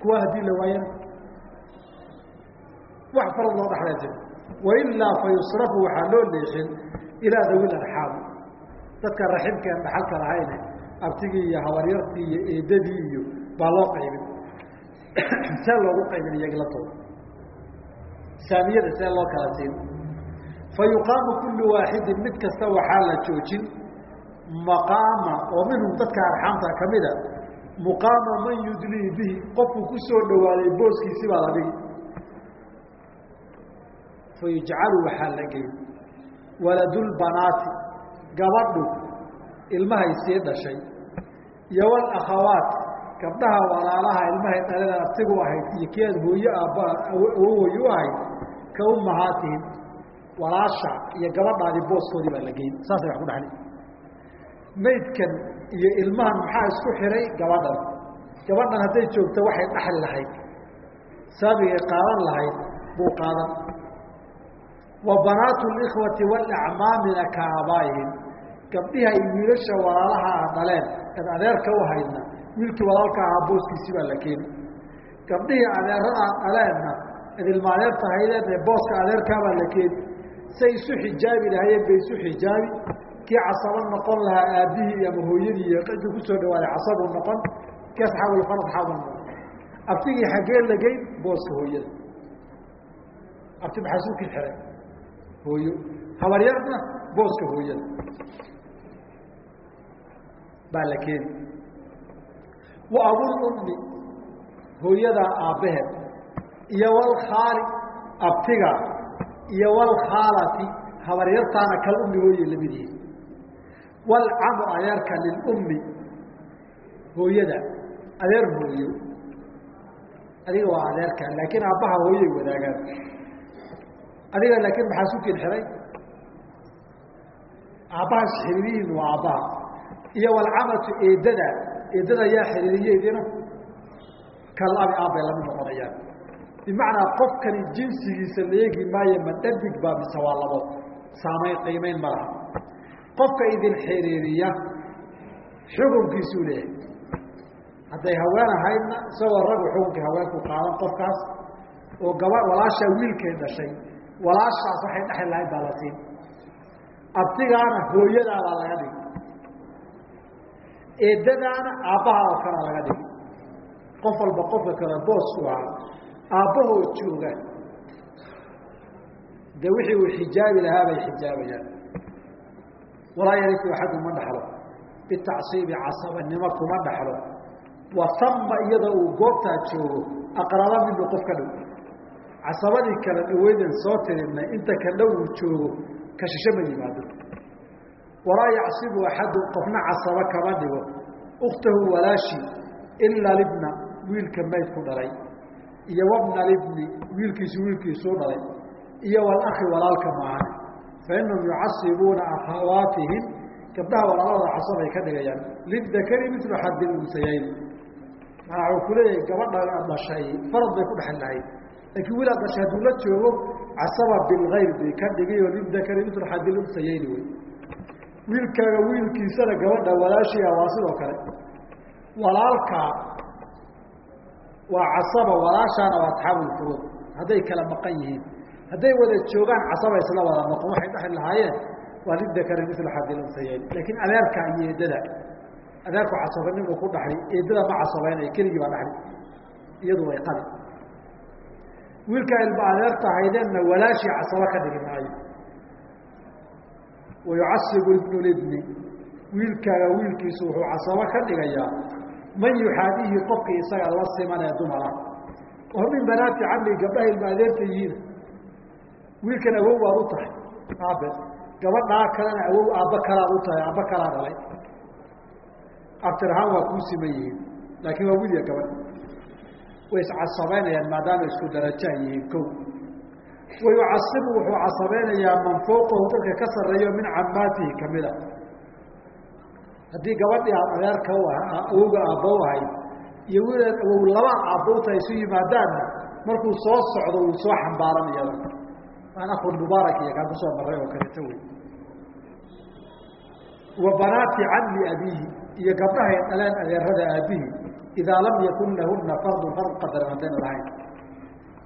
kuwa haddii la waayana wax farad loo dhaxlay jiro wailaa fa waxaa loo leexin ilaa dawil arxaam dadka raximkeen dhaxalka lahayne abtigii iyo habaryartii iyo eedadii iyo baa loo qaybin. See loogu qaybin iyaglatooda saamiyada see loo kala siin fa yuqaamu kullu waaxidin mid kasta waxaa la joojin maqaama oo minhum dadka arxaamta kamida muqaama man yudlii bihi qofkuu ku soo dhawaaday booskiisi baa la dhigi fa yujcalu waxaa la geyn waladulbanaati gabadhu ilmahay sii dhashay iyo walakhawaat gabdhaha walaalaha ilmahay dhalada abtigu ahayd iyo aad hooye aabba awowoy u ahayd ka ummahaatihim walaasha iyo gabadhaadii booskoodii baa la geyn saasay wax ku dhaxli. Maydkan iyo ilmahan maxaa isku xihay gabadhan. Gabadhan hadday joogto waxay dhaxli lahayd. Saabigay qaadan lahayd buu qaadan. Wa banaatu likhwati walacmaamina ka aabaa'ihim gabdhihi ay wiilasha walaalaha ah dhaleen eed adeerka u haydna wiilkii walaalka ahaa booskiisii baa la keeni gabdhihii adeerada dhaleenna ed ilmaadeerta ee booska adeerkaabaa la keeni say isu xijaabi lahayeen bay isu xijaabi kii casabo noqon lahaa aabbihii ama hooyadii iyo cidii ku soo dhawaaday casabuu noqon kii asxaabulfarad xaabuu noqon. Abtigii xaggee lageyn booska hooyada. Abti maxaa suukii xiray? Hooyo. Habaryarna booska hooyada. Baa la keeni. Wa abulummi hooyadaa aabbaheed iyo walkhaali abtiga iyo walkhaalati habaryartaana kal ummi hooye la mid yihiin walcamu adeerka lilummi hooyada adeer hooyo. Adiga waa adeerka laakiin aabbaha hooyay wadaagaan. Adiga laakiin maxaa sukin xiray aabbahaas xiriirihiin waa aabbaha iyo walcamatu eedada eedada yaa xiriiriyeedina kal abi aabbay la mid noqonayaan bimacnaa qofkani jinsigiisa la maayo ma dhadig baa mise waa labo. Saamayn qiimeyn ma laha. Qofka idin xiriiriya xukunkiisuu leeyahay hadday haween ahaydna isagoo ragu xukunkii haweenku qaadan qofkaas oo gaba walaashaa wiilkay dhashay walaashaas waxay dhexli lahayd baa la siin. Abtigaana hooyadaabaa laga dhigi eedadaana aabbaha oo kalea laga dhigi qof walba qofka kale boosku ahaa aabbahoo jooga de wixii uu xijaabi lahaa bay xijaabayaan. Walaa yarifu axadu ma dhaxlo. Bitacsiibi casabanimo kuma dhaxlo. Wa tama iyada uu goobtaa joogo aqraba minhu qof ka dhow. Casabadii kala dhaweydan soo tirinay inta ka dhow uu joogo ka shisho ma yimaado. Walaa yacsibu axadu qofna casaba kama dhigo. Ukhtahu walaashi ila libna wiilka mayd ku dhalay iyo wabna libni wiilkiisu wiilkiisuu dhalay iyo walakhi walaalka maahane fainahum yucasibuuna akhawaatihim gabdhaha walaalada casabay ka dhigayaan. Lidakari milu xadi unsayayn. Maaa u kuleeyahay gabadha dhashay farad bay ku dhexli lahayd. Laakiin wiil aad dhashay hadduu la joogo casaba bilgayr bay ka dhigay oo lidakari mitl xadil unsayeyni wey. Wiilkaaga wiilkiisana gabadha walaashiia waa sidoo kale. Walaalka waa casaba walaashaana waa asxaabulfuruud hadday kala maqan yihiin. Hadday wada joogaan casaba isla wada noqon waxay dhexli lahaayeen. Waa lidakari mitl xadil unsayeyn laakiin adeerka iyo eedada. Adeerku casabanimuu ku dhaxli eedada ma casabaynaya keligii baa dhaxli. Iyadu way qali. Wiilkaa ilma adeerta haydeenna walaashii casaba ka dhigi maayo. Wayucasibu ibnu libni. Wiilkaaga wiilkiisu wuxuu casabo ka dhigayaa man yuxaadihi qofkii isaga la siman ee dumara oo min banaati camli gabdhaha ilma adeerta yihiin. Wiilkan awow baad u tahay aabe gabadhaa kalena awow aabba kalaad u tahay aabba kalaa dhalay. Abtir waa kuu siman yihiin laakiin waa wiilya gabadh. Way iscasabaynayaan maadaama isku darajaa yihiin ko wayucasibu wuxuu casabeynayaa man fowqahu dadka ka sarreeyo min camaatihi kamida haddii gabadhii aad adeerka awowga aabba u ahayd iyo wiilaad awow laba aabba isu yimaadaanna markuu soo socdo wuu soo xambaaran iyada. Aan akhun mubaarak iyo kaan ku soo marray oo kaleeto wey wa banaati cammi abiihi iyo gabdhahay dhaleen adeerada aabbihi idaa lam yakun lahuna fardun fard qadaran haddayna lahayn.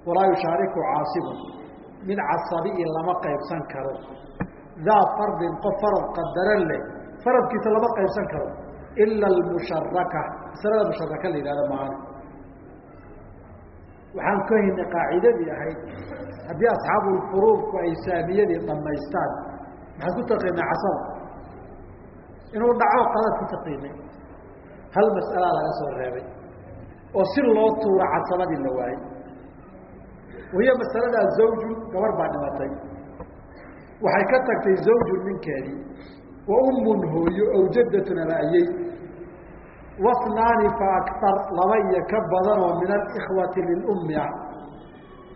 Walaa yushaariku caasibun mid casabii lama qaybsan karo. Daa fardin qof farad qadaran leh faradkiisa lama qaybsan karo. Ila almusharaka masalada musharaka la yihahdo maana. Waxaan ka haynay qaacidadii ahayd. Haddii asxaabulfuruudku ay saamiyadii dhammaystaan maxaad ku taqiinay casaba inuu dhaco qadaad ku taqiinay hal mas'alaa laga soo reebay. Oo si loo tuuro casabadii la waayey wahiya masaladaa zawju gabar baa dhimatay. Waxay ka tagtay zawju ninkeedii wa ummun hooyo ow jaddatun abaayey wasnaani fa aktar laba iyo ka badan oo min alikhwati lilummi ah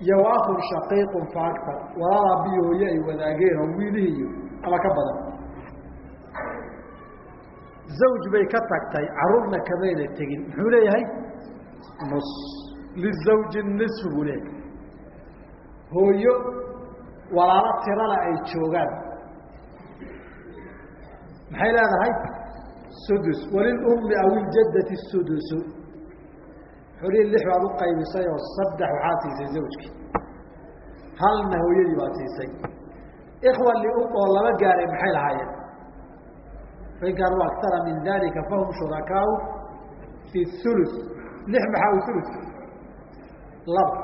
iyo wa akhun shaqiiqun fa aktar walaalaa biyo hooye ay wadaageen oo wiilihiiyo ama ka badan zawj bay ka tagtay caruurna kamayna tegin muxuu leeyahay nus lizawji nisfu buu leeyahay hooyo walaalo tirana ay joogaan maxay leedahay? Sudus. Walilummi aw iljaddati sudusu xolihii lix baad u qaybisay oo saddex waxaad siisay zawjkii. Halna hooyadii baad siisay. Ikhwa lium oo laba gaaray maxay lahaayeen? Fain kaanuu aktara min dalika fahum shurakaau fi ulu lix maxaa u ulu laba.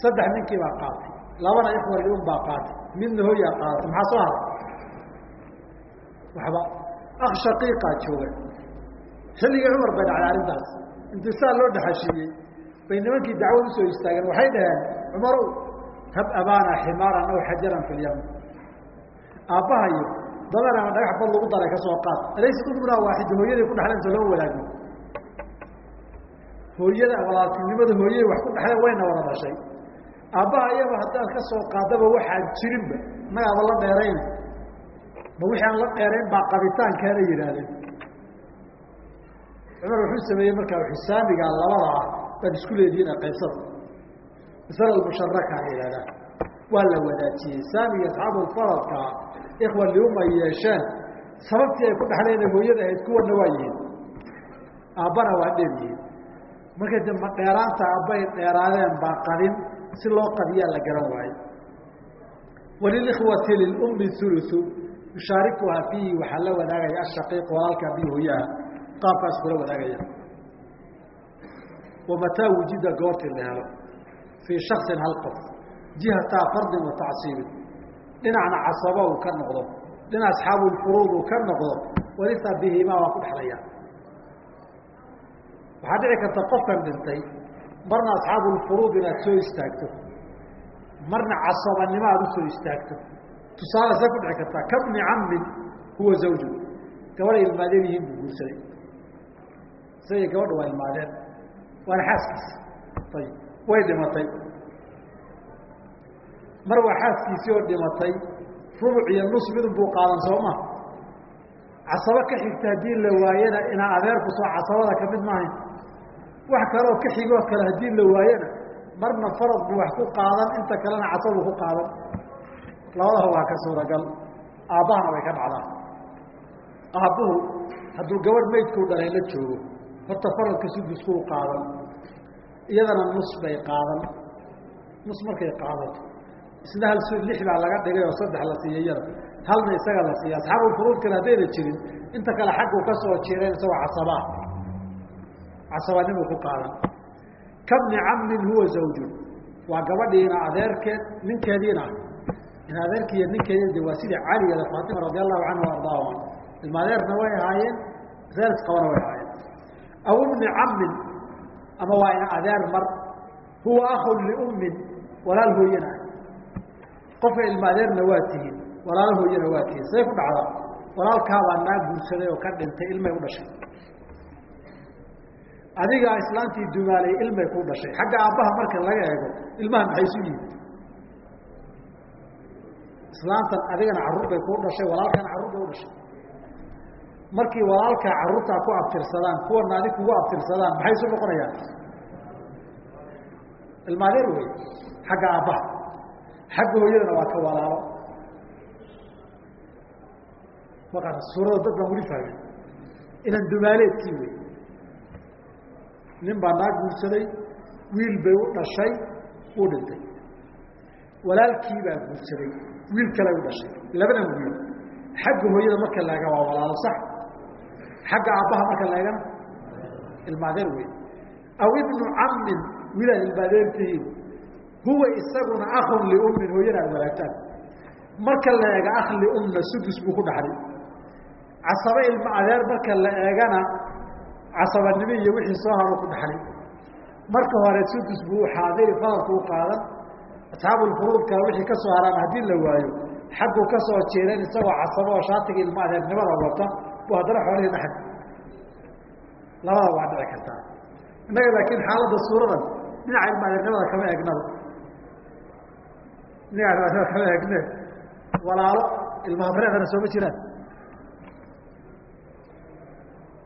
Saddex ninkii baa qaatay. Labana ikhwa lium baa qaatay. Midna hooyaa qaadatay maxaa soo haray waxba. Ak shaqiiqaa jooga. Xilligii cumar bay dhacday arrintaas. Intisaal loo dhexashiiyey bay nimankii dacwad u soo istaageen. Waxay dhaheen cumarow hab abaana ximaaran aw xajaran fi lyam aabbahayo dameer ama dhagax bad lagu daray ka soo qaad. Alaysa umnaa waaxida hooyaday ku dhexleen soo loo wadaagno hooyada walaaltinimada hooyay wax ku dhexleen wayna wada dhashay. Aabbaha iyaba haddaad ka soo qaadaba waxaan jirinba nagaaba la dheerayn ma wixii aan la dheerayn baa qabitaankeena yidhaahdeen cumar wuxuu sameeyey markaa xisaamiga labada ah baad isku leedihiin qaybsada. Masala musharaka a yidhahdaan waa la wadaajiyey. Saamiga asxaabulfaradkaa ikhwa lium ay yeesheen sababtii ay ku dhexlayna hooyada ahayd kuwana waa yihiin. Aabbana waa dheer yihiin. Marka de dheeraanta aabbay dheeraadeen baa qadin si loo qadiyaa la garan waayo walilikhwati lilummi ulusu yushaarikuhaa fiihi waxaa la wadaagaya ashaqiiq walaalka bi hooyaha qaabkaas kula wadaagaya. Wamataa wujida goortii la helo fii shaksin hal qof jihataa fardin wa tacsiibin. Dhinacna casaba uu ka noqdo dhinac asxaabulfuruud uu ka noqdo walisa bihimaa waa ku dhexlaya waxaa dhici karta qofkan dhintay marna asxaabulfuruud inaad soo istaagto marna casabanimo aad u soo istaagto tusaale see ku dhici kartaa kabni cammin huwa zawju. Gabadhay ilmaadeen yihiin buu guursaday. Isaga gabadha waa ilmaadeen waana xaaskiisa ayib way dhimatay. Mar waa xaaskiisii oo dhimatay rubuc iyo nus midun buu qaadan sooma casabo ka xigta haddii la waayana inaa adeerku soo casabada ka mid maahayn. Wax kaleoo ka xigoo kale haddii la waayana marna farad buu wax ku qaadan inta kalena casabuu ku qaadan labadaba waa ka suuragal. Aabbahana way ka dhacdaa. Aabbuhu hadduu gabadh maydkuu dhalay la joogo horta faradka suduskuu qaadan. Iyadana nus bay qaadan. Nus markay qaadato isna hal su lix baa laga dhigay oo saddex la siiya iyada. Halna isaga la siiya. Asxaabulfuruud kale haddayna jirin inta kale xagguu ka soo jireen isagoo casabaa casabanimuu ku qaadan. Kabni cammin huwa zawjun. Waa gabadhiina adeerkeed ninkeediina. in adeerkiiyo ninkeedi waa sidii caliyada faatima radi allahu canhu ardaahuma ilma adeerna way ahaayeen reers qabana way ahaayeen. Aw ibni cammin ama waa ina adeer mar huwa akun liummin walaal hooyana. Qofka ilma adeerna waa tihiin walaalo hooyana waa tihiin. Say ku dhacdaa walaalkaabaa naa guursaday oo ka dhintay ilmay u dhashay. Adigaa islaantii dumaalay ilmay ku dhashay. Xagga aabbaha marka laga eego ilmaha maxay isu yihiin islaantan adigana carruur bay kuu dhashay walaalkana carruur bay u dhashay. Markii walaalkaa carruurtaa ku abtirsadaan kuwana adig kugu abtirsadaan maxay isu noqonayaan? Ilma adeer wey xagga aabbaha. Xagga hooyadana waa ka walaalo. Maa suurada dad baan weli fahmin inan dumaaleedkii wey nin baa naa guursaday wiil bay u dhashay uu dhintay. Walaalkii baa guursaday wiil kale u dhashay. Labadan wiil. Xagga hooyada marka la eega waa walaalo sax. Xagga aabbaha marka la eegana ilma adeer wey aw ibnu cammin wiilaad ilma adeer tihiin. Huwa isaguna akun liummin hooyana aad walaagtaan. Marka la eega akh liumna sudus buu ku dhaxlay casabo ilma adeer marka la eegana casabanimo iyo wixii soo haro ku dhaxlay marka hore sudus buu xaadiri faradku u qaadan asxaabulfuruudka wixii ka soo haraan haddii la waayo xagguu ka soo jeereen isagoo casabo oo shaatiga ilma adeernimada wata buu haddana xoolihii dhaxli labada waa dhici kartaa. Innaga laakiin xaaladda suuradan dhinaca ilma adeernimada kama egnaba dhinaca ilma adeernimada kama egne walaalo ilma habreedana sooma jiraan.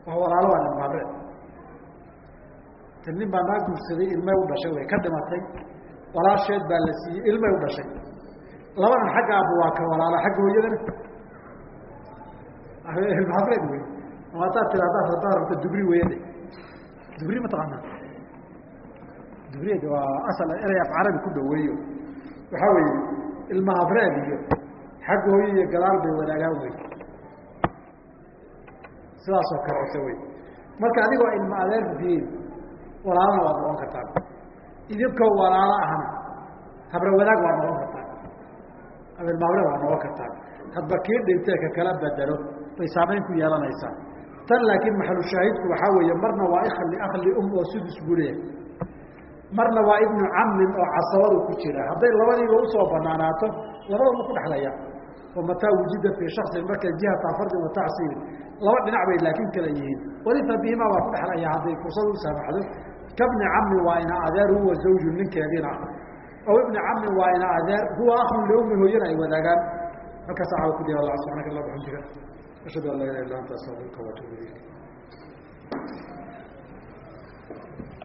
Waa walaalo waa ilma habreed ta nin baa naa guursaday ilmay u dhashay way ka dhimatay walaasheed baa la siiyey ilmay u dhashay. Labadan xagga aabba waa ka walaalo xagga hooyadana. Ilma habreed wey ama haddaad tiraahdaa haddaad rabta dubri weyade dubri mataqaanaa dubriyad waa asal erey af carabi ku dhaweeyo waxaa weeye ilma habreed iyo xagga hooyo iyo gadaal bay wadaagaan wey sidaasoo kaleete wey marka adigoo ilma adeer diin walaalana waad noqon kartaan idinkoo walaalo ahna habre wadaag waad noqon ilma habreed waad noqon kartaan hadba kii dhintee ka kala bedelo bay saamayn ku yeelanaysaa. Tan laakiin maxalushaahidku waxaa weeye marna waa ikli akli um oo sudus buu leeyahay. Marna waa ibnu cammin oo casabadu ku jira. Hadday labadiiba u soo banaanaato labadaba ku dhexlaya mataa wujida fii shaksin marka jihata fardin wa tacsiirin laba dhinac bay laakiin kala yihiin. Walifa bihimaa waa ku dhexlaya hadday fursad u saamaxdo kabni cammin waa ina adeer huwa zawju ninkeediina. Aw ibni cammin waa ina adeer huwa akhun liummi hooyana ay wadaagaan. Halkaas ku diya allah subxaanaka allah bxamdika ashhadu an laa ilaha illa anta astaqfiruka waatuubu ilayk